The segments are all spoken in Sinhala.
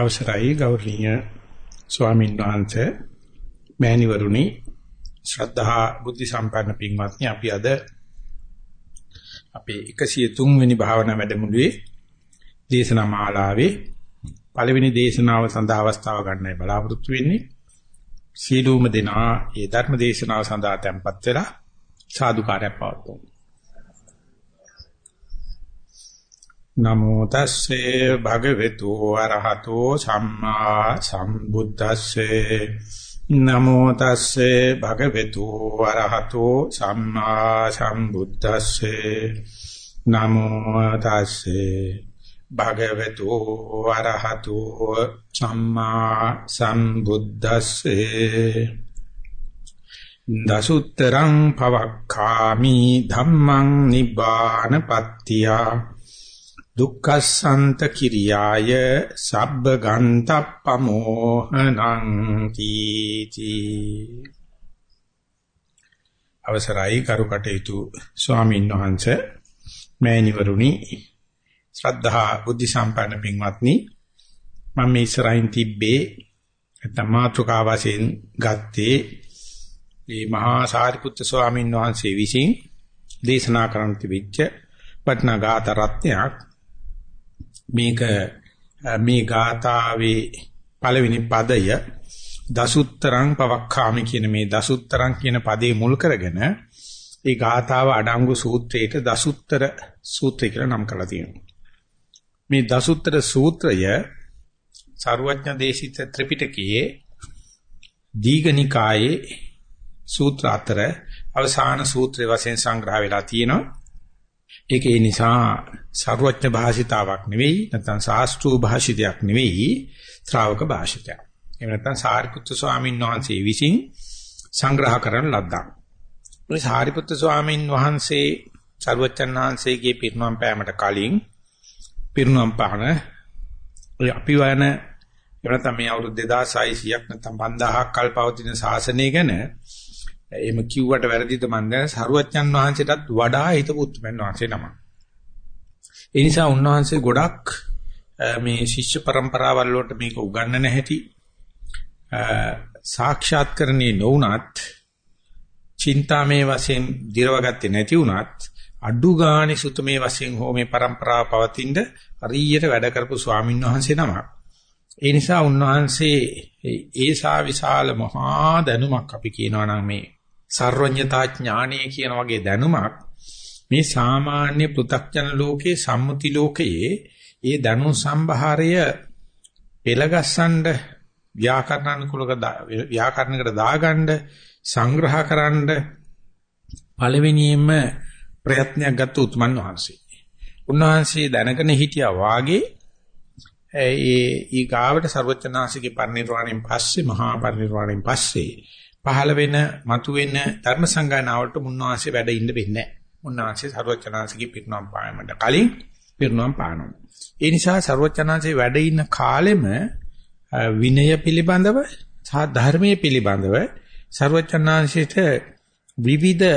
අවසරයි ගෞරවනීය ස්වාමීන් වහන්සේ මෑණිවරුනි ශ්‍රද්ධා බුද්ධ සම්පන්න පින්වත්නි අපි අද අපේ 103 වෙනි භාවනා වැඩමුළුවේ දේශනා මාලාවේ පළවෙනි දේශනාව සඳහා අවස්ථාව ගන්නයි බලාපොරොත්තු වෙන්නේ. සීලූම දෙනා ඒ ධර්ම දේශනාව සඳහා tempත් වෙලා සාදුකාරයක් පවත්වමු. නමෝ තස්සේ භගවතු අරහතෝ සම්මා සම්බුද්දස්සේ. නමෝ තස්සේ භගවතු අරහතෝ සම්මා සම්බුද්දස්සේ. නමෝ තස්සේ භගවතු අරහතෝ සම්මා සම්බුද්දස්සේ. දසුත්තරං පවක්ඛාමි ධම්මං නිබ්බාන පත්තියා දුක්ඛසන්ත කිරියාය සබ්බ ගන්තප්පමෝහනං තීති. අවසරයි කරුකටේතු ස්වාමීන් වහන්සේ මෑණිවරුනි ශ්‍රද්ධා බුද්ධ සම්පන්න පින්වත්නි මම මේ ඉස්සරහින් තිබ්බේ තමාතුකා වශයෙන් ගත්තේ මේ මහා සාරිපුත්‍ර ස්වාමීන් වහන්සේ විසින් දේශනා කරන්න තිබිච්ච පට්නා ගාත රත්නයක්. මේක මේ ගාථාවේ පළවෙනි පදය දසුත්තරං පවක්ඛාමි කියන මේ දසුත්තරං කියන පදේ මුල් කරගෙන ඒ ගාථාව අඩංගු සූත්‍රයට දසුත්තර සූත්‍රය කියලා නම් කරලා තියෙනවා. මේ දසුත්තර සූත්‍රය සර්වඥ දේශිත ත්‍රිපිටකයේ දීඝනිකායේ සූත්‍ර අතර අවසාන සූත්‍රය වශයෙන් සංග්‍රහ වෙලා තියෙනවා. ඒක ඒ නිසා ਸਰුවඥ භාෂිතාවක් නෙවෙයි නැත්නම් සාස්ත්‍රු භාෂිතයක් නෙවෙයි ශ්‍රාවක භාෂිතයක්. එහෙම නැත්නම් සාරිපුත්තු ස්වාමීන් වහන්සේ විසින් සංග්‍රහ කරන ලද්දක්. මේ සාරිපුත්තු ස්වාමීන් වහන්සේ ਸਰුවඥ වහන්සේගේ පිරිනම් පෑමට කලින් පිරිනම් පහන අපි වයන එහෙම නැත්නම් මේ අවුරුදු 2600ක් නැත්නම් 5000ක් කල් පවතින ශාසනය ගැන එහෙම කිව්වට වැරදිද මන් දැන සරුවච්චන් වහන්සේටත් වඩා හිතපු උත්මෙන් වහන්සේ නම. ඒ නිසා උන්වහන්සේ ගොඩක් මේ ශිෂ්‍ය પરම්පරාවල් වලට මේක උගන්වන්න හැටි සාක්ෂාත් කරන්නේ නොඋනත් චින්තාමේ වශයෙන් දිරවගත්තේ නැති උනත් අඩු ගාණි සුතමේ වශයෙන් හෝ මේ પરම්පරාව පවතිනද හරියට වැඩ කරපු ස්වාමින් වහන්සේ නම. ඒ නිසා උන්වහන්සේ ඒසා විශාල මහා දැනුමක් අපි කියනවා නම් මේ සර්වඥතා ඥානය කියන වගේ දැනුමක් මේ සාමාන්‍ය පෘථග්ජන ලෝකේ සම්මුති ලෝකයේ ඒ දැනුම් සම්භාරය පෙළගස්සන්න ව්‍යාකරණානුකූලක ව්‍යාකරණයකට දාගන්න සංග්‍රහ කරන්න පළවෙනියෙන්ම ප්‍රයත්නයක් ගත්ත උතුමන් වහන්සේ. උන්වහන්සේ දැනගෙන හිටියා වාගේ ඒ ඊගාවට ਸਰවචනාසිකේ පරිනිර්වාණයෙන් පස්සේ මහා පරිනිර්වාණයෙන් පස්සේ පහළ වෙන මතු වෙන ධර්ම සංගායනාවට මුන්නාංශේ වැඩ ඉන්න වෙන්නේ නැහැ. මුන්නාංශේ ਸਰවචනාංශිකේ පිරුණම් පායමඩ කලින් පිරුණම් පානවා. ඒ නිසා ਸਰවචනාංශේ වැඩ ඉන්න කාලෙම විනය පිළිබඳව සහ ධර්මයේ පිළිබඳව ਸਰවචනාංශයට විවිධ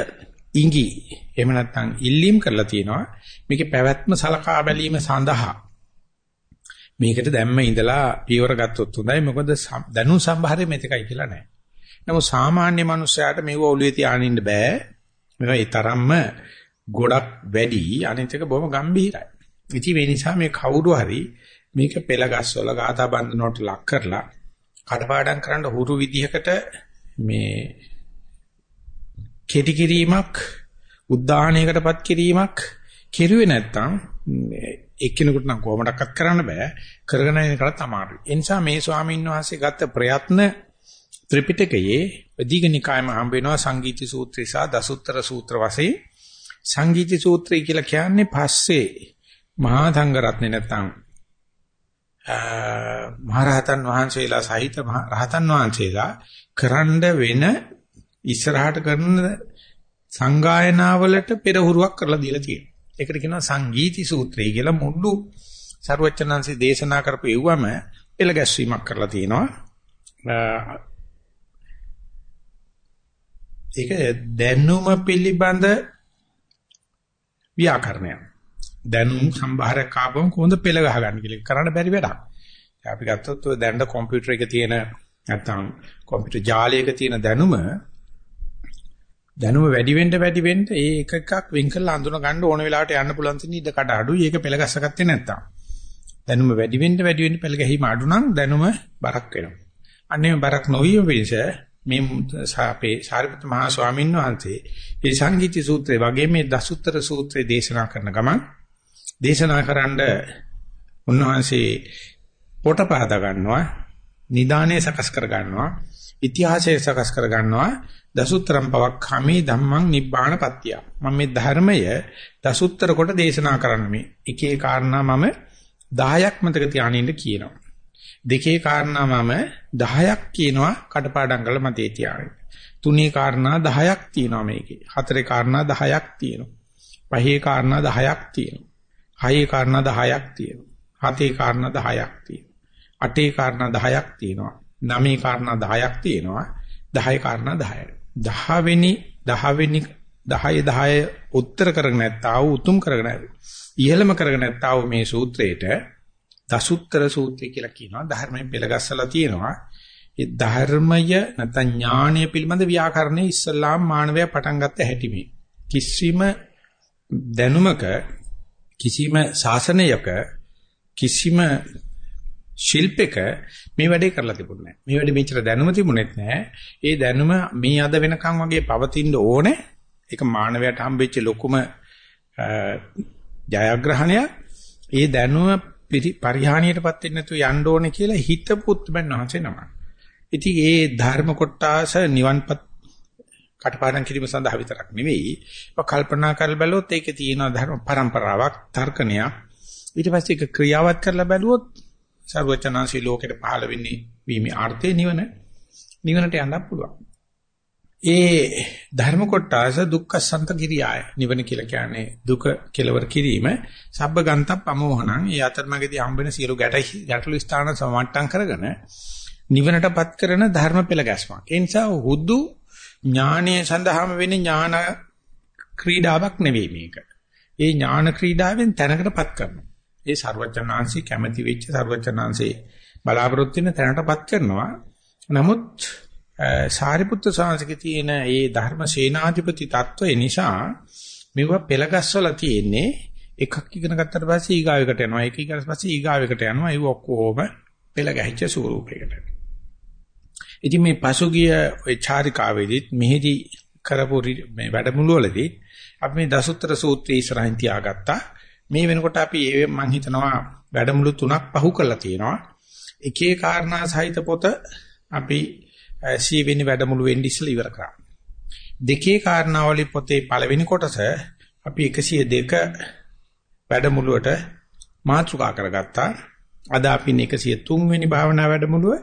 ඉඟි එහෙම නැත්නම් ඉල්ලීම් කරලා තියෙනවා මේකේ පැවැත්ම සලකා බැලීම සඳහා මේකට දැම්ම ඉඳලා පියවර ගත්තොත් හොඳයි මොකද දැනුම් සම්භාරය මෙතකයි කියලා නැහැ නමුත් සාමාන්‍ය මනුස්සයාට මේව ඔළුවේ තියාගෙන ඉන්න බෑ. මේවා ඒ තරම්ම ගොඩක් වැඩි අනිත් එක බොහොම ගැඹීරයි. ඉතින් මේ නිසා මේ කවුරු හරි මේක පෙළ ගස්වල ගාථා බන්ධනෝට ලක් කරලා කඩපාඩම් කරන්න හුරු විදිහකට මේ කෙටි කිරීමක් උද්දාහණයකටපත් කිරීමක් කෙරුවේ නැත්තම් එක්කිනෙකුට නම් කොහොමඩක්වත් කරන්න බෑ කරගෙන යන කරත් අමාරුයි. ඒ නිසා මේ ස්වාමීන් වහන්සේ ගත්ත ප්‍රයත්න ත්‍රිපිටකයේ දීඝනිකායම හම්බ වෙනවා සංගීති සූත්‍රය සහ දසුත්තර සූත්‍ර වශයෙන් සංගීති සූත්‍රය කියලා කියන්නේ පස්සේ මහා සංඝ රත්නේ නැත්නම් මහරහතන් වහන්සේලා සහිත රහතන් වහන්සේලා කරන්න වෙන ඉස්සරහට කරන සංගායනාවලට පෙරහුරුවක් කරලා දීලා තියෙනවා. ඒකට කියනවා සංගීති සූත්‍රය කියලා මුළු සරුවචනන්සේ දේශනා කරපු එව්වම පෙළ ගැස්වීමක් කරලා තියෙනවා. ඒක දැනුම පිළිබඳ ව්‍යාකරණයක්. දැනුම් සම්භාරයක් ආවම කොහොමද පෙළ ගහගන්න කියලා කරන්න බැරි වැඩක්. අපි ගත්තොත් ඔය දැනට කම්පියුටර් එකේ තියෙන නැත්තම් කම්පියුටර් ජාලයක තියෙන දැනුම දැනුම වැඩි වෙන්න වැඩි වෙන්න ඒ එක එකක් වෙන් කරලා අඳුන ගන්න ඕන වෙලාවට යන්න පුළුවන් තියෙන ඉඩ කඩ අඩුයි ඒක පෙළ ගැස්සගත්තේ නැත්තම්. දැනුම වැඩි වෙන්න වැඩි වෙන්න පෙළ ගැහිම අඩු නම් දැනුම බරක් වෙනවා. අන්නේ බරක් නොවිය වෙනස මේ අපේ සාරිපුත්‍ර මහා ස්වාමීන් වහන්සේ මේ සංගීති සූත්‍රය වගේ මේ දසුත්තර සූත්‍රය දේශනා කරන ගමන් දේශනා කරන්න උන්වහන්සේ පොට පහදා ගන්නවා නිදානේ සකස් කර ගන්නවා ඉතිහාසය සකස් කර ගන්නවා දසුත්තරම් පවක්ඛාමි ධම්මං නිබ්බාන පත්‍ය මම මේ ධර්මය දසුත්තර කොට දේශනා කරන්න මේ. එකේ කාරණා මම 10ක් මතක තියාගෙන කියනවා. දෙකේ කාරණා මම 10ක් කියනවා කඩපාඩම් කරලා මතේ තියාගෙන. තුනේ කාරණා 10ක් තියෙනවා මේකේ. හතරේ කාරණා 10ක් තියෙනවා. පහේ කාරණා 10ක් තියෙනවා. හයේ කාරණා 10ක් තියෙනවා. හතේ කාරණා 10ක් තියෙනවා. අටේ කාරණා 10ක් තියෙනවා. නවයේ කාරණා 10ක් තියෙනවා. 10 කාරණා 10යි 10 වෙනි 10 වෙනි 10 10 උත්තර කරගෙන නැත්තා වූ උතුම් කරගෙන ඉහළම කරගෙන නැත්තා වූ මේ සූත්‍රයේට දසුත්තර සූත්‍රය කියලා කියනවා ධර්මයෙන් පෙළගස්සලා තියෙනවා ඒ ධර්මය නැත්නම් ඥානය පිළිබඳ ව්‍යාකරණයේ ඉස්සල්ලාම් මානවයා පටන් ගත්ත හැටි මේ කිසිම දැනුමක කිසිම ශාසනයක කිසිම ශිල්පයක මේ වැඩේ කරලා තිබුණේ නැහැ. මේ වැඩේ මෙච්චර දැනුම තිබුණෙත් නැහැ. ඒ දැනුම මේ අද වෙනකන් වගේ පවතින්න ඕනේ. ඒක මානවයාට හම්බෙච්ච ලොකුම ජයග්‍රහණයක්. ඒ දැනුම පරිහානියටපත් වෙන්නේ නැතුව යන්න ඕනේ කියලා හිතපුත් බන්නවහන්සේ නම. ඉතින් ඒ ධර්ම කොටාස නිවන්පත් කටපාඩම් කිරීම සඳහා විතරක් නෙවෙයි. ඒක කල්පනා කරලා බැලුවොත් ඒකේ තියෙන ධර්ම પરම්පරාවක්, තර්කණයක්. ඊට පස්සේ ඒක ක්‍රියාවත් කරලා බැලුවොත් සර්වචනාංශී ලෝකෙට පහළ වෙන්නේ වීමේ ආර්ථය නිවන නිවනට යන්න පුළුවන්. ඒ ධර්ම කොටස දුක්ඛසන්ත කිරියාය. නිවන කියලා කියන්නේ දුක කෙලවර කිරීම. සබ්බගන්තප් අමෝහණං. ඒ අතරමැදි හම්බෙන සියලු ගැටයි ගැටළු ස්ථාන සමට්ටම් කරගෙන නිවනටපත් කරන ධර්ම පෙළ ගැස්මක්. ඒ නිසා හුදු ඥානයේ සඳහාම වෙන ඥාන ක්‍රීඩාවක් නෙවෙයි මේක. ඒ ඥාන ක්‍රීඩාවෙන් තැනකටපත් කරනවා. ඒ ਸਰවචනාංශي කැමැති වෙච්ච ਸਰවචනාංශේ බලාපොරොත්තු වෙන තැනටපත් කරනවා. නමුත් සාරිපුත්‍ර සාංශකේ තියෙන ඒ ධර්ම සේනාධිපති තත්වය නිසා මෙව පෙළගස්සලා තියෙන්නේ එකක් ඉගෙන ගත්තට පස්සේ ඊගාවෙකට යනවා ඒක ඊගාවට පස්සේ ඊගාවෙකට යනවා ඒ ඔක්කොම පෙළ ගැහිච්ච ස්වරූපයකට. ඉතින් මේ පසුගිය ওই චාරිකාවේදීත් මෙහිදී කරපු මේ වැඩමුළුවේදී අපි මේ දසුත්‍ර සූත්‍රය ඉස්සරහින් තියාගත්තා. මේ වෙනකොට අපි මම හිතනවා වැඩමුළු තුනක් පහු කරලා තියෙනවා. එකේ කාරණා සහිත පොත අපි සීවෙනි වැඩමුළු වෙන්න ඉස්සෙල්ලා ඉවර කරා. දෙකේ කාරණාවලි පොතේ පළවෙනි කොටස අපි 102 වැඩමුළුවට මාතෘකා කරගත්තා. අද අපි 103 වෙනි භාවනා වැඩමුළුව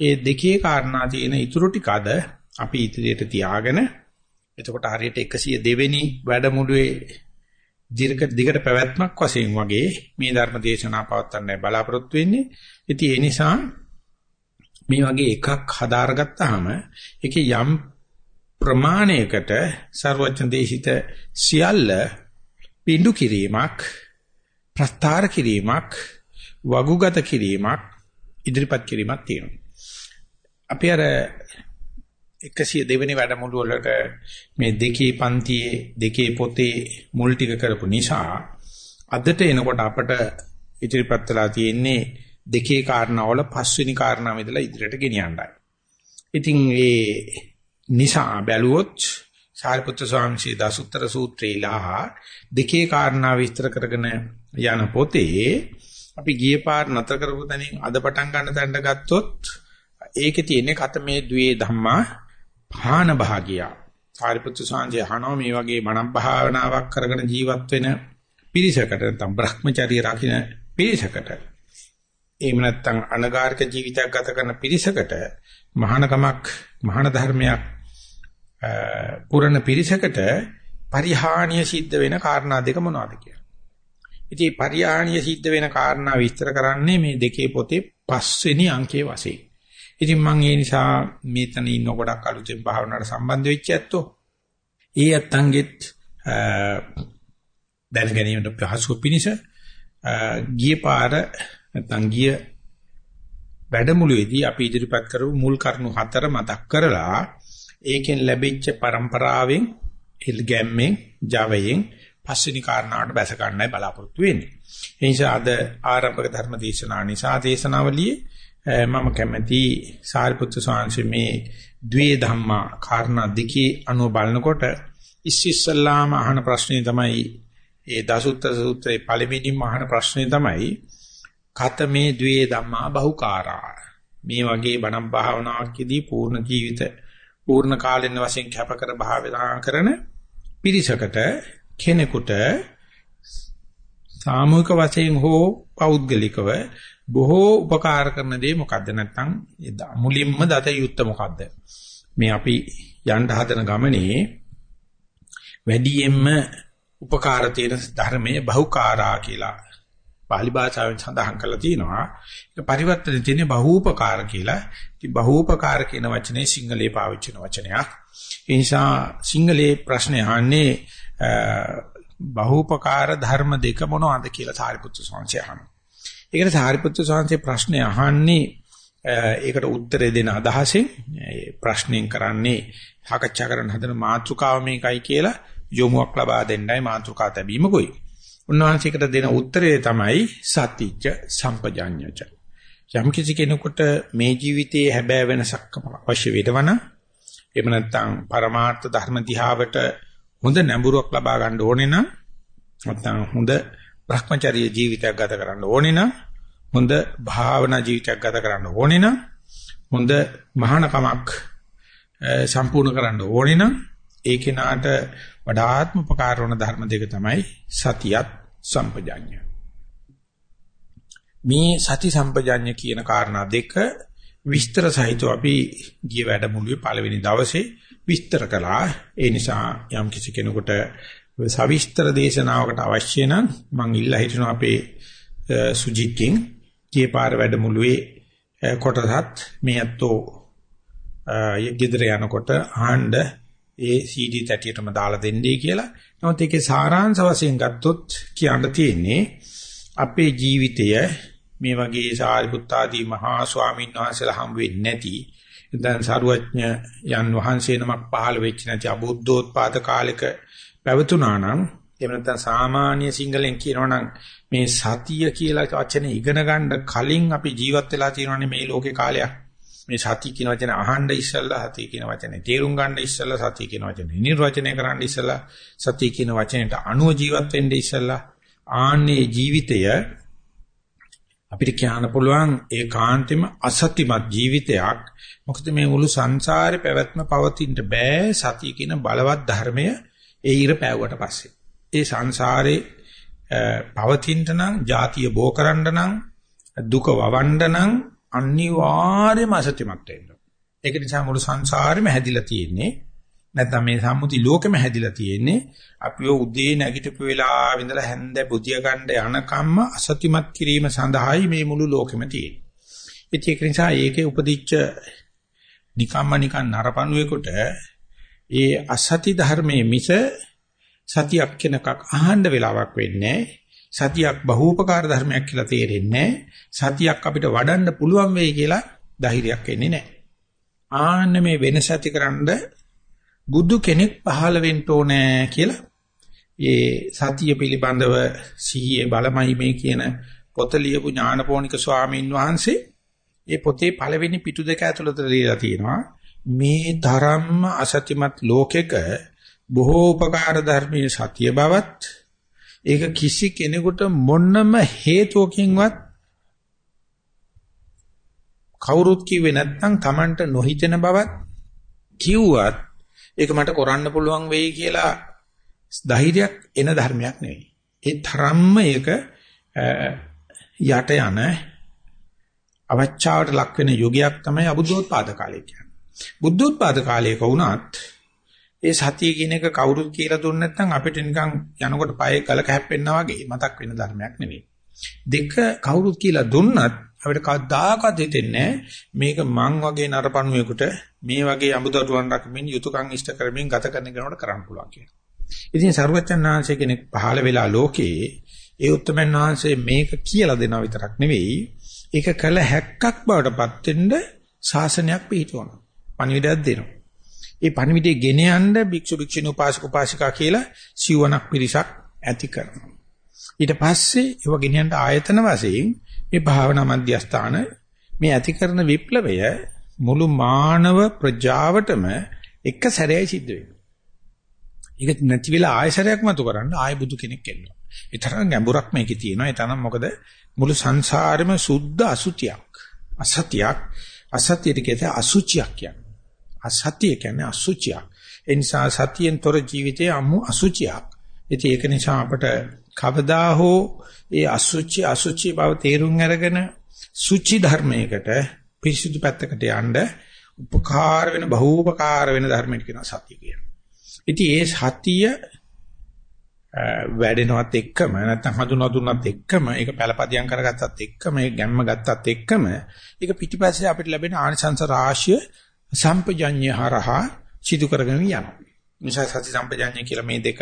ඒ දෙකේ කාරණා තියෙන ඊටු ටික අද අපි ඉදිරියට තියාගෙන එතකොට හරියට 102 වෙනි වැඩමුළුවේ දීර්ඝ දිගට පැවැත්මක් වශයෙන් වගේ මේ ධර්ම දේශනා පවත්වන්න බලාපොරොත්තු වෙන්නේ. ඉතින් ඒ නිසා මේ වගේ එකක් හදාරගත්තාම ඒකේ යම් ප්‍රමාණයකට ਸਰවඥ දේශිත සියල්ල පිඬු කිරීමක් ප්‍රස්තාර කිරීමක් වගුගත කිරීමක් ඉදිරිපත් කිරීමක් තියෙනවා. අපි අර 102 වෙනි වැඩමුළු වලට මේ දෙකේ පන්තියේ දෙකේ පොතේ මුල් ටික කරපු නිසා අදට එනකොට අපට ඉදිරිපත් වෙලා තියෙන්නේ දෙකේ කාරණාවල පස්වෙනි කාරණාව ඉදලා ඉදිරියට ගෙනියන්නයි. ඉතින් ඒ නිසා බැලුවොත් සාරිපුත්‍ර ස්වාමීන් වහන්සේ දසුත්තර සූත්‍රේලා දෙකේ කාරණා විස්තර කරගෙන යන පොතේ අපි ගිය පාර නතර කරපු තැනින් අද පටන් ගන්න තැනට ගත්තොත් ඒකේ තියෙන්නේ කතමේ ද්වේ ධම්මා භාන භාගිය. සාරිපුත්‍ර සාංශය අහනවා මේ වගේ මනම් භාවනාවක් කරගෙන ජීවත් වෙන පිරිසකට නැත්නම් Brahmacharya රකින්න පිරිසකට එහෙම නැත්නම් අනගාരിക ජීවිතයක් ගත කරන පිරිසකට මහානකමක් මහාන ධර්මයක් පුරණ පිරිසකට පරිහානිය සිද්ධ වෙන කාරණා දෙක මොනවද කියලා. ඉතින් පරිහානිය සිද්ධ වෙන කාරණා විස්තර කරන්නේ මේ දෙකේ පොතේ පස්වෙනි අංකයේ වශයෙන්. ඉතින් මම ඒ නිසා මෙතන ඉන්න ගොඩක් අලුතෙන් භාවනාවට සම්බන්ධ වෙච්ච ඇත්තෝ ඒ ඇත්තන්ගෙත් දැන ගැනීමට පහසු පිණිස ගිය පාර නැත්නම් ගිය වැඩමුළුවේදී අපි ඉදිරිපත් කරපු මුල් කරුණු හතර මතක් කරලා ඒකෙන් ලැබිච්ච પરම්පරාවෙන් ඉල්ගැම්මෙන් ජවයෙන් පස්වෙනි කාරණාවට බැස ගන්නයි බලාපොරොත්තු වෙන්නේ. ඒ නිසා අද ආරම්භක ධර්ම දේශනා නිසා දේශනාවලියේ මම කැමැති සාරිපුත්‍ර ස්වාමීන් මේ ද්වේ ධම්මා කාරණා දෙකේ අනුව බලනකොට ඉස්සිස්සල්ලාම අහන ප්‍රශ්නේ තමයි ඒ දසුත්තර සූත්‍රයේ පළවෙනිම අහන ප්‍රශ්නේ තමයි කතමේ ද්වේ ධම්මා බහුකාරා. මේ වගේ බණ භාවනාවකදී පූර්ණ ජීවිත පූර්ණ කාලින වශයෙන් කැපකර භාවනා කරන පිරිසකට කෙනෙකුට සාමූහික වශයෙන් හෝ පෞද්ගලිකව බොහෝ උපකාර කරන දේ මොකද්ද? නැත්නම් මුලින්ම දත යුත්ත මොකද්ද? මේ අපි යන්න හදන ගමනේ වැඩියෙන්ම උපකාර තියෙන ධර්මයේ බහුකාරා කියලා. පාලි භාෂාවෙන් සඳහන් කරලා තියෙනවා. ඒක පරිවර්තන තියෙන්නේ බහූපකාර කියලා. ඉතින් බහූපකාර කියන වචනේ සිංහලේ පාවිච්චි කරන වචනයක්. ඒ නිසා සිංහලේ ප්‍රශ්නේ අහන්නේ බහූපකාර ධර්ම දෙක මොනවද කියලා සාරිපුත්‍ර ස්වාමීන් අහනවා. ඒකට සාරිපුත්‍ර ස්වාමීන් ප්‍රශ්නේ අහන්නේ ඒකට උත්තරේ දෙන අදහසෙන් ප්‍රශ්නෙන් කරන්නේ සාකච්ඡා කරන්න හදන මාතෘකාව මේකයි කියලා යොමුවක් ලබා දෙන්නයි මාතෘකා තැබීමකුයි. උන්වහන්සේකට දෙන උත්තරය තමයි සතිච්ච සම්පජඤ්ඤච. යම් කිසි කෙනෙකුට මේ ජීවිතයේ හැබෑ වෙනසක් අවශ්‍ය වෙදවන එහෙම නැත්නම් පරමාර්ථ ධර්ම දිහාවට හොඳ නැඹුරුවක් ලබා ගන්න ඕනේ නම් නැත්නම් හොඳ Brahmacharya ජීවිතයක් ගත කරන්න ඕනේ නම් හොඳ භාවනා ජීවිතයක් ගත කරන්න ඕනේ නම් හොඳ මහානකමක් සම්පූර්ණ කරන්න ඕනේ නම් ඒ කෙනාට වඩාත්ම උපකාර වන ධර්ම දෙක තමයි සතියත් සම්පජාඤ්ඤය. මේ සති සම්පජාඤ්ඤය කියන කාරණා දෙක විස්තර සහිතව අපි ගිය වැඩමුළුවේ පළවෙනි දවසේ විස්තර කළා. ඒ නිසා යම් කිසි කෙනෙකුට සවිස්තර දේශනාවකට අවශ්‍ය නම් මම ඉල්ලා හිටිනවා අපේ සුජිත්කින් ගිය පාර වැඩමුළුවේ කොටසත් මේ අතෝ යෙගිදර යනකොට ආහඬ ඒ CD තැටියටම දාලා දෙන්නේ කියලා. නමුත් ඒකේ සාරාංශ වශයෙන් ගත්තොත් කියන්න තියෙන්නේ අපේ ජීවිතය මේ වගේ සාරිපුත්ත ආදී මහා ස්වාමීන් වහන්සේලා හම් වෙන්නේ නැති දැන් සරුවඥ යන් වහන්සේ නමක් පහළ වෙච්ච නැති අබුද්ධෝත්පාද කාලෙක පැවතුනා නම් එහෙම නැත්නම් සාමාන්‍ය සිංහලෙන් කියනවා නම් මේ සතිය කියලා වචනේ ඉගෙන ගන්න කලින් අපි ජීවත් වෙලා තියෙනවානේ මේ ලෝකේ කාලයක් මේ සතිය කියන වචනේ අහන්න ඉස්සෙල්ලා සතිය කියන වචනේ තේරුම් ගන්න ඉස්සෙල්ලා සතිය කියන වචනේ නිර්වචනය කරන්න ඉස්සෙල්ලා සතිය කියන වචනයට අනුව ජීවත් වෙන්න ඉස්සෙල්ලා ආන්නේ ජීවිතය අපිට කියන්න පුළුවන් ඒකාන්තෙම අසත්‍යමත් ජීවිතයක්. මොකද මේ මුළු සංසාරේ පැවැත්ම පවතින්න බෑ සතිය කියන බලවත් ධර්මය ඒ ඉර පෑවුවට පස්සේ. ඒ සංසාරේ පවතින්න නම් ಜಾතිය බෝ කරන්න නම් දුක වවන්න නම් අනිවාර්යයෙන්ම අසත්‍යමත් වෙන්න. ඒක නිසා මුළු සංසාරෙම හැදිලා තියෙන්නේ නැත්නම් මේ සම්මුති ලෝකෙම හැදිලා තියෙන්නේ අපිව උදේ නැගිටපු වෙලාව ඉඳලා හැන්ද බුදිය ගන්න යනකම්ම අසත්‍යමත් කිරීම සඳහායි මේ මුළු ලෝකෙම තියෙන්නේ. ඒක නිසා ඒකේ උපදිච්ච නිකම්ම නිකන් නරපණුවෙකුට ඒ අසති ධර්මයේ මිස සතියක් කෙනකක් අහන්න වෙලාවක් වෙන්නේ සතියක් බහූපකාර ධර්මයක් කියලා තේරෙන්නේ සතියක් අපිට වඩන්න පුළුවන් වෙයි කියලා ධෛර්යයක් එන්නේ නැහැ. ආන්න මේ වෙනස ඇතිකරනද බුදු කෙනෙක් පහළ වෙන්න ඕනේ කියලා. ඒ සතිය පිළිබඳව සිහියේ බලමයි මේ කියන පොත ලියපු ඥානපෝනික ස්වාමීන් වහන්සේ ඒ පොතේ පළවෙනි පිටු දෙක ඇතුළත ලියලා තියෙනවා. මේ ධර්ම අසත්‍යමත් ලෝකෙක බොහෝ උපකාර ධර්මයේ සතිය බවත් ඒක කිසි කෙනෙකුට මොන්නම හේතුවකින්වත් කවුරුත් කිව්වේ නැත්නම් Tamanට නොහිතෙන බවත් කිව්වත් ඒක මට කරන්න පුළුවන් වෙයි කියලා ධෛර්යයක් එන ධර්මයක් නෙවෙයි. ඒ තරම්ම ඒක යට යන අවචාවට ලක් වෙන යුගයක් තමයි අබුද්ධෝත්පාද කාලය කියන්නේ. බුද්ධෝත්පාද කාලයක වුණත් ඒ සතිය කියන එක කවුරුත් කියලා දුන්නේ නැත්නම් අපිට නිකන් යනකොට පයේ කලක හැප්පෙන්නා වගේ මතක් වෙන ධර්මයක් නෙවෙයි. දෙක කවුරුත් කියලා දුන්නත් අපිට කවදාකවත් හිතෙන්නේ මේක මං වගේ නරපණුවෙකුට මේ වගේ අමුදරුවන් රකමින් යුතුයකම් ඉෂ්ට කරමින් ගත කරන කෙනෙකුට කරන්න පුළුවන් කියලා. ඉතින් සර්වචන් වහන්සේ කෙනෙක් පහළ වෙලා ලෝකේ ඒ උත්තමයන් වහන්සේ මේක කියලා දෙනවා විතරක් නෙවෙයි ඒක කළ හැක්කක් බවටපත් වෙන්න ශාසනයක් පිළිතුරනවා. පණිවිඩයක් දෙනවා. ඒ පණිවිඩය ගෙන යන්න භික්ෂු භික්ෂුණී උපාසක උපාසිකා කියලා සිවණක් පිරිසක් ඇති කරනවා. ඊට පස්සේ ඒව ගෙන යන්න ආයතන වශයෙන් මේ භාවනා මධ්‍යස්ථාන මේ ඇති කරන විප්ලවය මුළු මානව ප්‍රජාවටම එක සැරේයි සිද්ධ වෙන්නේ. ඒක නැති වෙලා ආයසරයක් මතු කරන්න ආය බුදු කෙනෙක් එනවා. ඒ තරම් ගැඹුරක් මේකේ තියෙනවා. ඒ තරම් මොකද මුළු සංසාරෙම සුද්ධ අසුචියක්. අසතියක්. අසතියට කියන්නේ අසුචියක් කියන්නේ. අසතිය කියන්නේ අසුචියක්. ඒ නිසා සතියෙන් තොර ජීවිතයේ අමු අසුචියක්. ඉතින් ඒක නිසා අපට කවදා හෝ ඒ අසුචි අසුචි බව තේරුම් අරගෙන සුචි ධර්මයකට පිරිසිදු පැත්තකට යන්න උපකාර වෙන බහූපකාර වෙන ධර්මයකට කියනවා සතිය කියලා. ඉතින් ඒ සතිය වැඩෙනවත් එක්කම නැත්නම් හඳුනා දුන්නත් එක්කම ඒක පළපදියම් කරගත්තත් එක්කම ඒ ගැම්ම ගත්තත් එක්කම ඒක පිටිපස්සේ අපිට ලැබෙන ආනිසංස රාශිය සම්පජඤ්ඤය හරහා සිදු කරගෙන යනවා. නිසා සති සම්පජඤ්ඤය කියලා මේ දෙක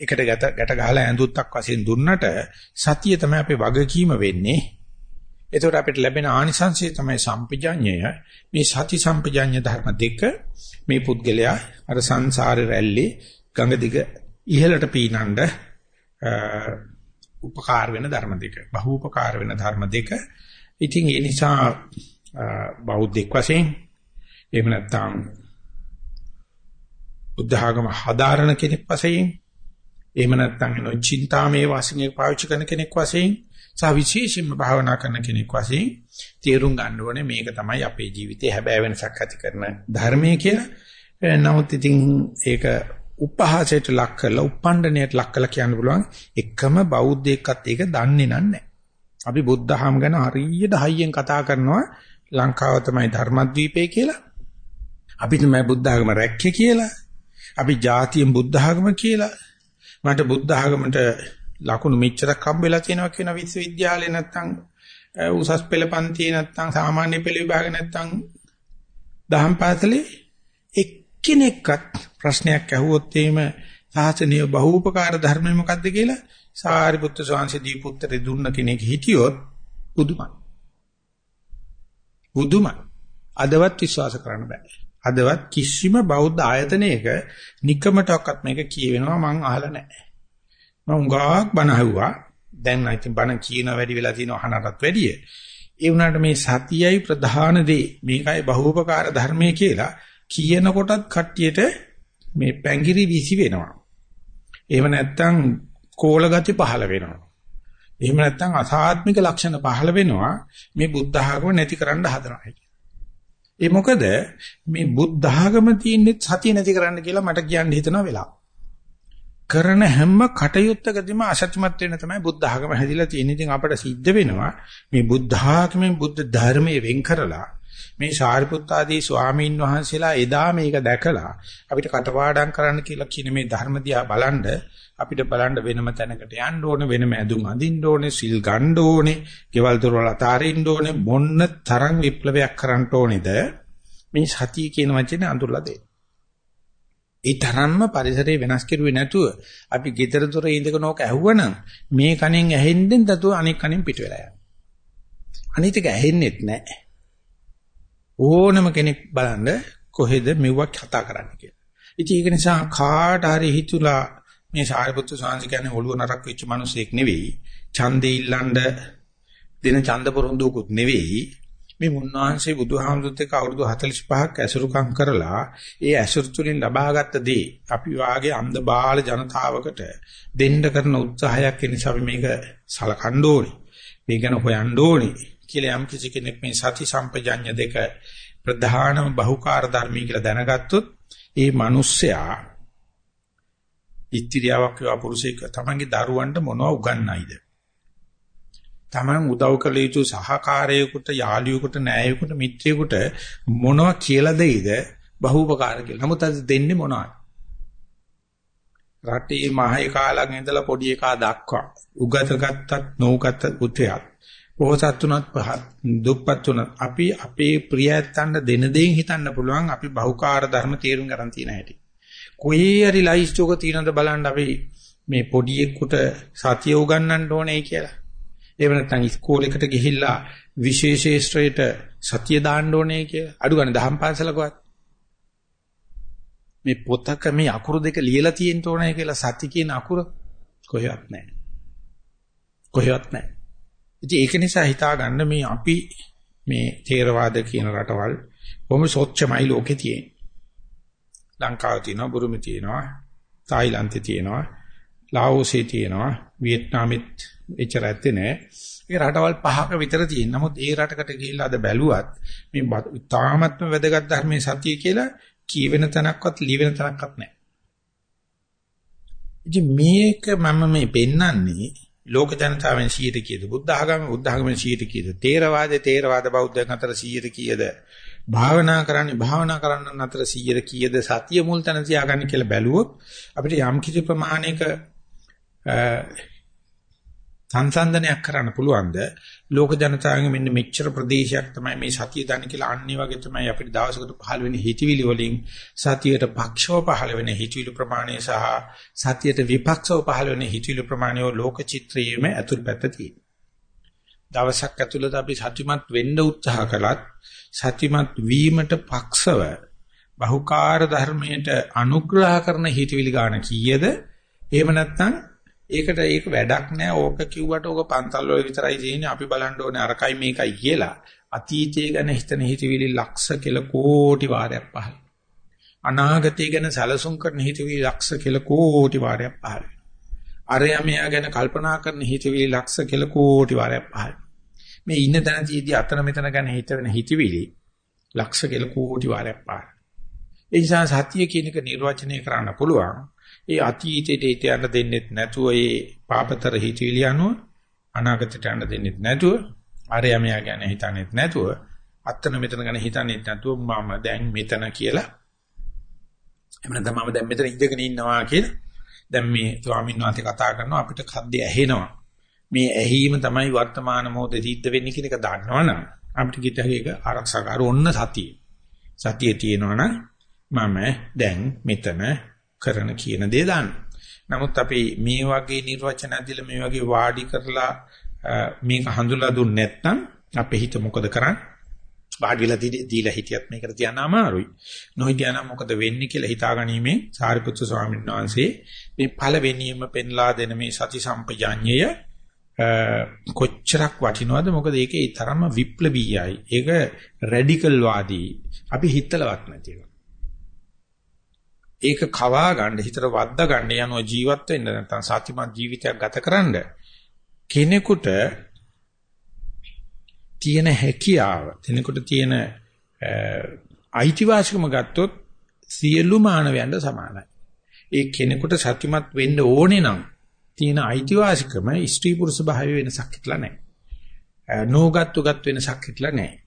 එකට ගැට ගැට ගහලා ඇඳුත්තක් වශයෙන් දුන්නට සතිය තමයි අපේ වගකීම වෙන්නේ. එතකොට අපිට ලැබෙන ආනිසංසය තමයි සම්පජඤ්ඤය. මේ සති සම්පජඤ්ඤ ධර්ම දෙක මේ පුද්ගලයා අර සංසාරේ රැල්ලේ ගඟ දිග ඉහළට පීනන්න උපකාර වෙන ධර්ම දෙක. බහූපකාර වෙන ධර්ම දෙක. ඉතින් ඒ නිසා බෞද්ධෙක් වශයෙන් එහෙම නැත්නම් බුද්ධ ආගම හදාරන කෙනෙක් වශයෙන් එහෙම නැත්නම් නෝ චින්තාමේ වාසිනේ පාවිච්චි කරන කෙනෙක් වශයෙන් සහ විශේෂයෙන්ම භාවනා කරන කෙනෙක් වශයෙන් තේරුම් ගන්න ඕනේ මේක තමයි අපේ ජීවිතේ හැබෑ වෙනසක් ඇති කරන ධර්මයේ කියලා. නමුත් ඉතින් ඒක උපහාසයට ලක් කරලා උපණ්ඩණයට ලක් කරලා කියන්න පුළුවන් එකම බෞද්ධයෙක්වත් ඒක දන්නේ නැහැ. අපි බුද්ධහම ගැන හරියට හයියෙන් කතා කරනවා ලංකාව තමයි ධර්මද්වීපය කියලා. අපි තමයි බුද්ධ ආගම රැක්කේ කියලා. අපි ජාතියෙන් බුද්ධ ආගම කියලා. මට බුද්ධ ආගමට ලකුණු මෙච්චරක් හම්බෙලා තියෙනවා කියන විශ්වවිද්‍යාලේ නැත්තම් උසස් පෙළ පන්තියේ නැත්තම් සාමාන්‍ය පෙළ විභාග නැත්තම් දහම් පාසලේ එක්කෙනෙක්වත් ප්‍රශ්නයක් ඇහුවොත් එහෙම සාසනීය බහූපකාර ධර්මය මොකද්ද කියලා සාරිපුත්‍ර ස්වාමීන් දීපුත්‍රේ දුන්න කෙනෙක් හිටියොත් බුදුමයි. බුදුමයි. අදවත් විශ්වාස කරන්න බෑ. අදවත් කිසිම බෞද්ධ ආයතනයක නිකමටවත් මේක කියවෙනවා මං අහලා නැහැ. මම උගාක් බණ අහුවා. දැන් ඉතින් බණ කියන වැඩි වෙලා තියෙන අහනටත් වැඩිය. ඒ වුණාට මේ සතියයි ප්‍රධාන දේ මේකයි බහූපකාර ධර්මයේ කියලා කියනකොටත් කට්ටියට මේ පැංගිරි විසි වෙනවා. එහෙම නැත්නම් කෝල ගති පහළ වෙනවා. එහෙම නැත්නම් අසාත්මික ලක්ෂණ පහළ වෙනවා මේ බුද්ධ ආගම නැති කරන්න හදනවා. ඒ මොකද මේ බුද්ධ ආගම තියෙන්නේ සතිය නැති කරන්න කියලා මට කියන්න හිතනවා වෙලාව. කරන හැම කටයුත්තකදීම අසත්‍යමත් වෙන තමයි බුද්ධ ආගම හැදිලා තියෙන්නේ. ඉතින් අපට සිද්ධ වෙනවා මේ බුද්ධ ආගමෙන් බුද්ධ ධර්මයේ වෙන් කරලා මේ සාරිපුත්ත ආදී ස්වාමීන් වහන්සේලා එදා මේක දැකලා අපිට කටපාඩම් කරන්න කියලා කියන මේ ධර්ම දිහා බලන්ඩ අපිට බලන්න වෙනම තැනකට යන්න ඕනේ වෙනම ඇඳුම් අඳින්න ඕනේ සිල් ගන්න ඕනේ ගෙවල් දොරවල් අතාරින්න ඕනේ මොන්න තරම් විප්ලවයක් කරන්න ඕනේද මේ සතිය කියන වචනේ අඳුරලා දෙන්න. ඒ තරම්ම පරිසරය වෙනස් කෙරුවේ නැතුව අපි ගෙදර දොර ඉඳගෙන ඕක ඇහුවනම් මේ කණෙන් ඇහෙන්නෙන් දතුව අනෙක් කණෙන් පිට වෙලා යනවා. අනිත් එක ඇහෙන්නෙත් නැහැ. ඕනම කෙනෙක් බලන්න කොහෙද මෙව්වක් කතා කරන්න කියලා. ඉතින් ඒක නිසා කාට හරි හිතුලා මේ සාරිපුත්තු සාංශ කියන්නේ ඔළුව නරක් වෙච්ච මිනිසෙක් නෙවෙයි. ඡන්දේ ඉල්ලන්න දෙන ඡන්ද පොරොන්දුකුත් නෙවෙයි. මේ මුන්නාංශේ බුදුහාමුදුරුත් එක්ක අවුරුදු 45ක් ඇසුරුකම් කරලා ඒ ඇසුරු තුලින් ලබාගත් දේ අපි වාගේ අන්ධ බාල ජනතාවකට දෙන්න කරන උත්සාහයක් නිසා අපි මේක සලකන්න ඕනේ. මේ ගැන හොයන්න ඕනේ. කියලා යම් කිසි කෙනෙක් මේ සති සම්පජඤ්ඤ දෙක ප්‍රධානම බහුකාර්ය ධර්මී කියලා දැනගත්තොත් ඒ මිනිස්සයා ඉත්‍ත්‍යාවක් වේවා පුරුෂයෙක් තමන්ගේ දරුවන්ට මොනව උගන්වයිද තමන් උදව් කළ යුතු සහකාරයෙකුට යාළුවෙකුට නෑයෙකුට මිත්‍රයෙකුට මොනව කියලා දෙයිද බහූපකාර කියලා. නමුත් අද දෙන්නේ මොනවද? රටේ මහේ කාලෙන් ඉඳලා පොඩි එකා දක්වා උගත ගත්තත් නොඋගත පුතයක් පොහසත් තුනත් පහත් දුප්පත් තුනත් අපි අපේ ප්‍රියයන්ට දෙන දෙයින් හිතන්න පුළුවන් අපි බහුකාර්ය ධර්ම තේරුම් ගන්න තියෙන හැටි. කොහේ හරි ලයිස්ට් එක තියෙනවද බලන්න අපි මේ පොඩි එක්කුට සතිය උගන්වන්න ඕනේ කියලා. එහෙම නැත්නම් ඉස්කෝලේකට ගිහිල්ලා විශේෂේෂ්ත්‍රයට සතිය දාන්න ඕනේ කියලා. අඩු ගන්න දහම් පාසලකවත්. මේ පොතක මේ අකුරු දෙක ලියලා තියෙන්න ඕනේ කියලා සති කියන අකුර කොහෙවත් නැහැ. කොහෙවත් නැහැ. ඉතින් ඒක නිසා හිතා ගන්න මේ අපි මේ තේරවාද කියන රටවල් බොහොම සොච්චමයි ලෝකේ තියෙන්නේ. ලංකාවේ තියෙනවා, බුරුමේ තියෙනවා, තායිලන්තේ තියෙනවා, ලාෝසේ තියෙනවා, වියට්නාමෙත් එච්චර ඇත්තේ නැහැ. ඒ රටවල් පහක විතර තියෙන. නමුත් ඒ රටකට ගිහිල්ලා අද බැලුවත් මේ තාමත්ම වැදගත් ධර්මයේ සතිය කියලා කියවෙන තැනක්වත් ලියවෙන තැනක්වත් නැහැ. ඉතින් මේක මම මේ පෙන්වන්නේ ලෝක ජනතාවෙන් 100ට කීයද බුද්ධ ආගම බුද්ධ ආගමෙන් 100ට කීයද තේරවාදේ තේරවාද බෞද්ධයන් අතර 100ට කීයද භාවනා කරන්නේ භාවනා කරන්නන් අතර 100ට කීයද සතිය මුල් තැන තියාගන්න කියලා බැලුවොත් අපිට යම් කිසි ප්‍රමාණයක සංසන්දනයක් කරන්න පුළුවන්ද ලෝක ජනතාවගේ මෙන්න මෙච්චර ප්‍රදේශයක් තමයි මේ සතිය දන්නේ කියලා අන්නේ වගේ තමයි අපිට දවසකට පහළ වෙන හිතවිලි වලින් සතියට පක්ෂව පහළ වෙන හිතවිලි ප්‍රමාණය සහ සතියට විපක්ෂව පහළ වෙන හිතවිලි ප්‍රමාණය ලෝක චිත්‍රයේම ඇතුල්පැත්ත තියෙනවා. දවසක් ඇතුළත අපි සතිමත් වෙන්න උත්සාහ කළත් සතිමත් වීමට පක්ෂව බහුකාර්ය ධර්මයට අනුග්‍රහ කරන හිතවිලි ගන්න කීයද? එහෙම නැත්නම් ඒකට ඒක වැඩක් නෑ. ඕක කිව්වට ඕක පන්තල් වල විතරයි තියෙන්නේ. අපි බලන්න ඕනේ අරකයි මේකයි කියලා. අතීතය ගැන හිතන හිතවිලි ලක්ෂ කෙල කෝටි වාරයක් පහළ අනාගතය ගැන සැලසුම් කරන හිතවිලි ලක්ෂ කෙල කෝටි වාරයක් පහළ අරයමයා ගැන කල්පනා කරන හිතවිලි ලක්ෂ කෙල කෝටි වාරයක් පහළ මේ ඉන්න තැනදී අතන මෙතන ගැන හිතවෙන හිතවිලි ලක්ෂ කෙල කෝටි වාරයක් පහළ ඒ නිසා සත්‍ය කියන එක නිර්වචනය කරන්න පුළුවන්. ඒ අතීතයට හිත යන්න දෙන්නෙත් නැතුව ඒ පාපතර හිතවිලි අනුව අනාගතයට යන්න දෙන්නෙත් නැතුව ආරයමයා ගැන හිතන්නෙත් නැතුව අත්තන මෙතන ගැන හිතන්නෙත් නැතුව මම දැන් මෙතන කියලා. එහෙම නැත්නම් මම දැන් මෙතන ඉඳගෙන ඉන්නවා කියලා දැන් මේ ස්වාමීන් වහන්සේ කතා කරනවා අපිට කද්ද ඇහෙනවා. මේ ඇහිීම තමයි වර්තමාන මොහොතේ සිද්ධ වෙන්නේ කියන එක දන්නවනම් අපිට කිතහේක ආරක්ෂාකාර ඔන්න සතිය සතිය තියෙනවනම් මම දැන් මෙතන කරන කියන දේ දාන්න. නමුත් අපි මේ වගේ නිර්වචන ඇදලා මේ වගේ වාඩි කරලා මේක හඳුලා දුන්නේ නැත්නම් අපේ හිත මොකද කරන්නේ? වාඩි වෙලා දීලා හිටියත් මේකට තියන්න අමාරුයි. නොහිටියානම් මොකද වෙන්නේ කියලා හිතාගැනීමේ සාරිපුත්‍ර ස්වාමීන් වහන්සේ මේ පළවෙනියම පෙන්ලා දෙන මේ සති සම්පජාඤ්ඤය කොච්චරක් වටිනවද? මොකද ඒක ඒ තරම්ම විප්ලවීයයි. ඒක රැඩිකල් වාදී අපි හිතලවත් නැති එක ඒක කවා ගන්න හිතට වද්දා ගන්න යනවා ජීවත් වෙන්න නැත්නම් සත්‍යමත් ජීවිතයක් ගතකරනද කෙනෙකුට තියෙන හැකියාව කෙනෙකුට තියෙන අයිතිවාසිකම ගත්තොත් සියලු මානවයන්ට සමානයි. ඒ කෙනෙකුට සත්‍යමත් වෙන්න ඕනේ නම් තියෙන අයිතිවාසිකම ස්ත්‍රී පුරුෂ භාවය වෙනසක් හිටලා නැහැ. නෝගත්තු ගත් වෙනසක් හිටලා නැහැ.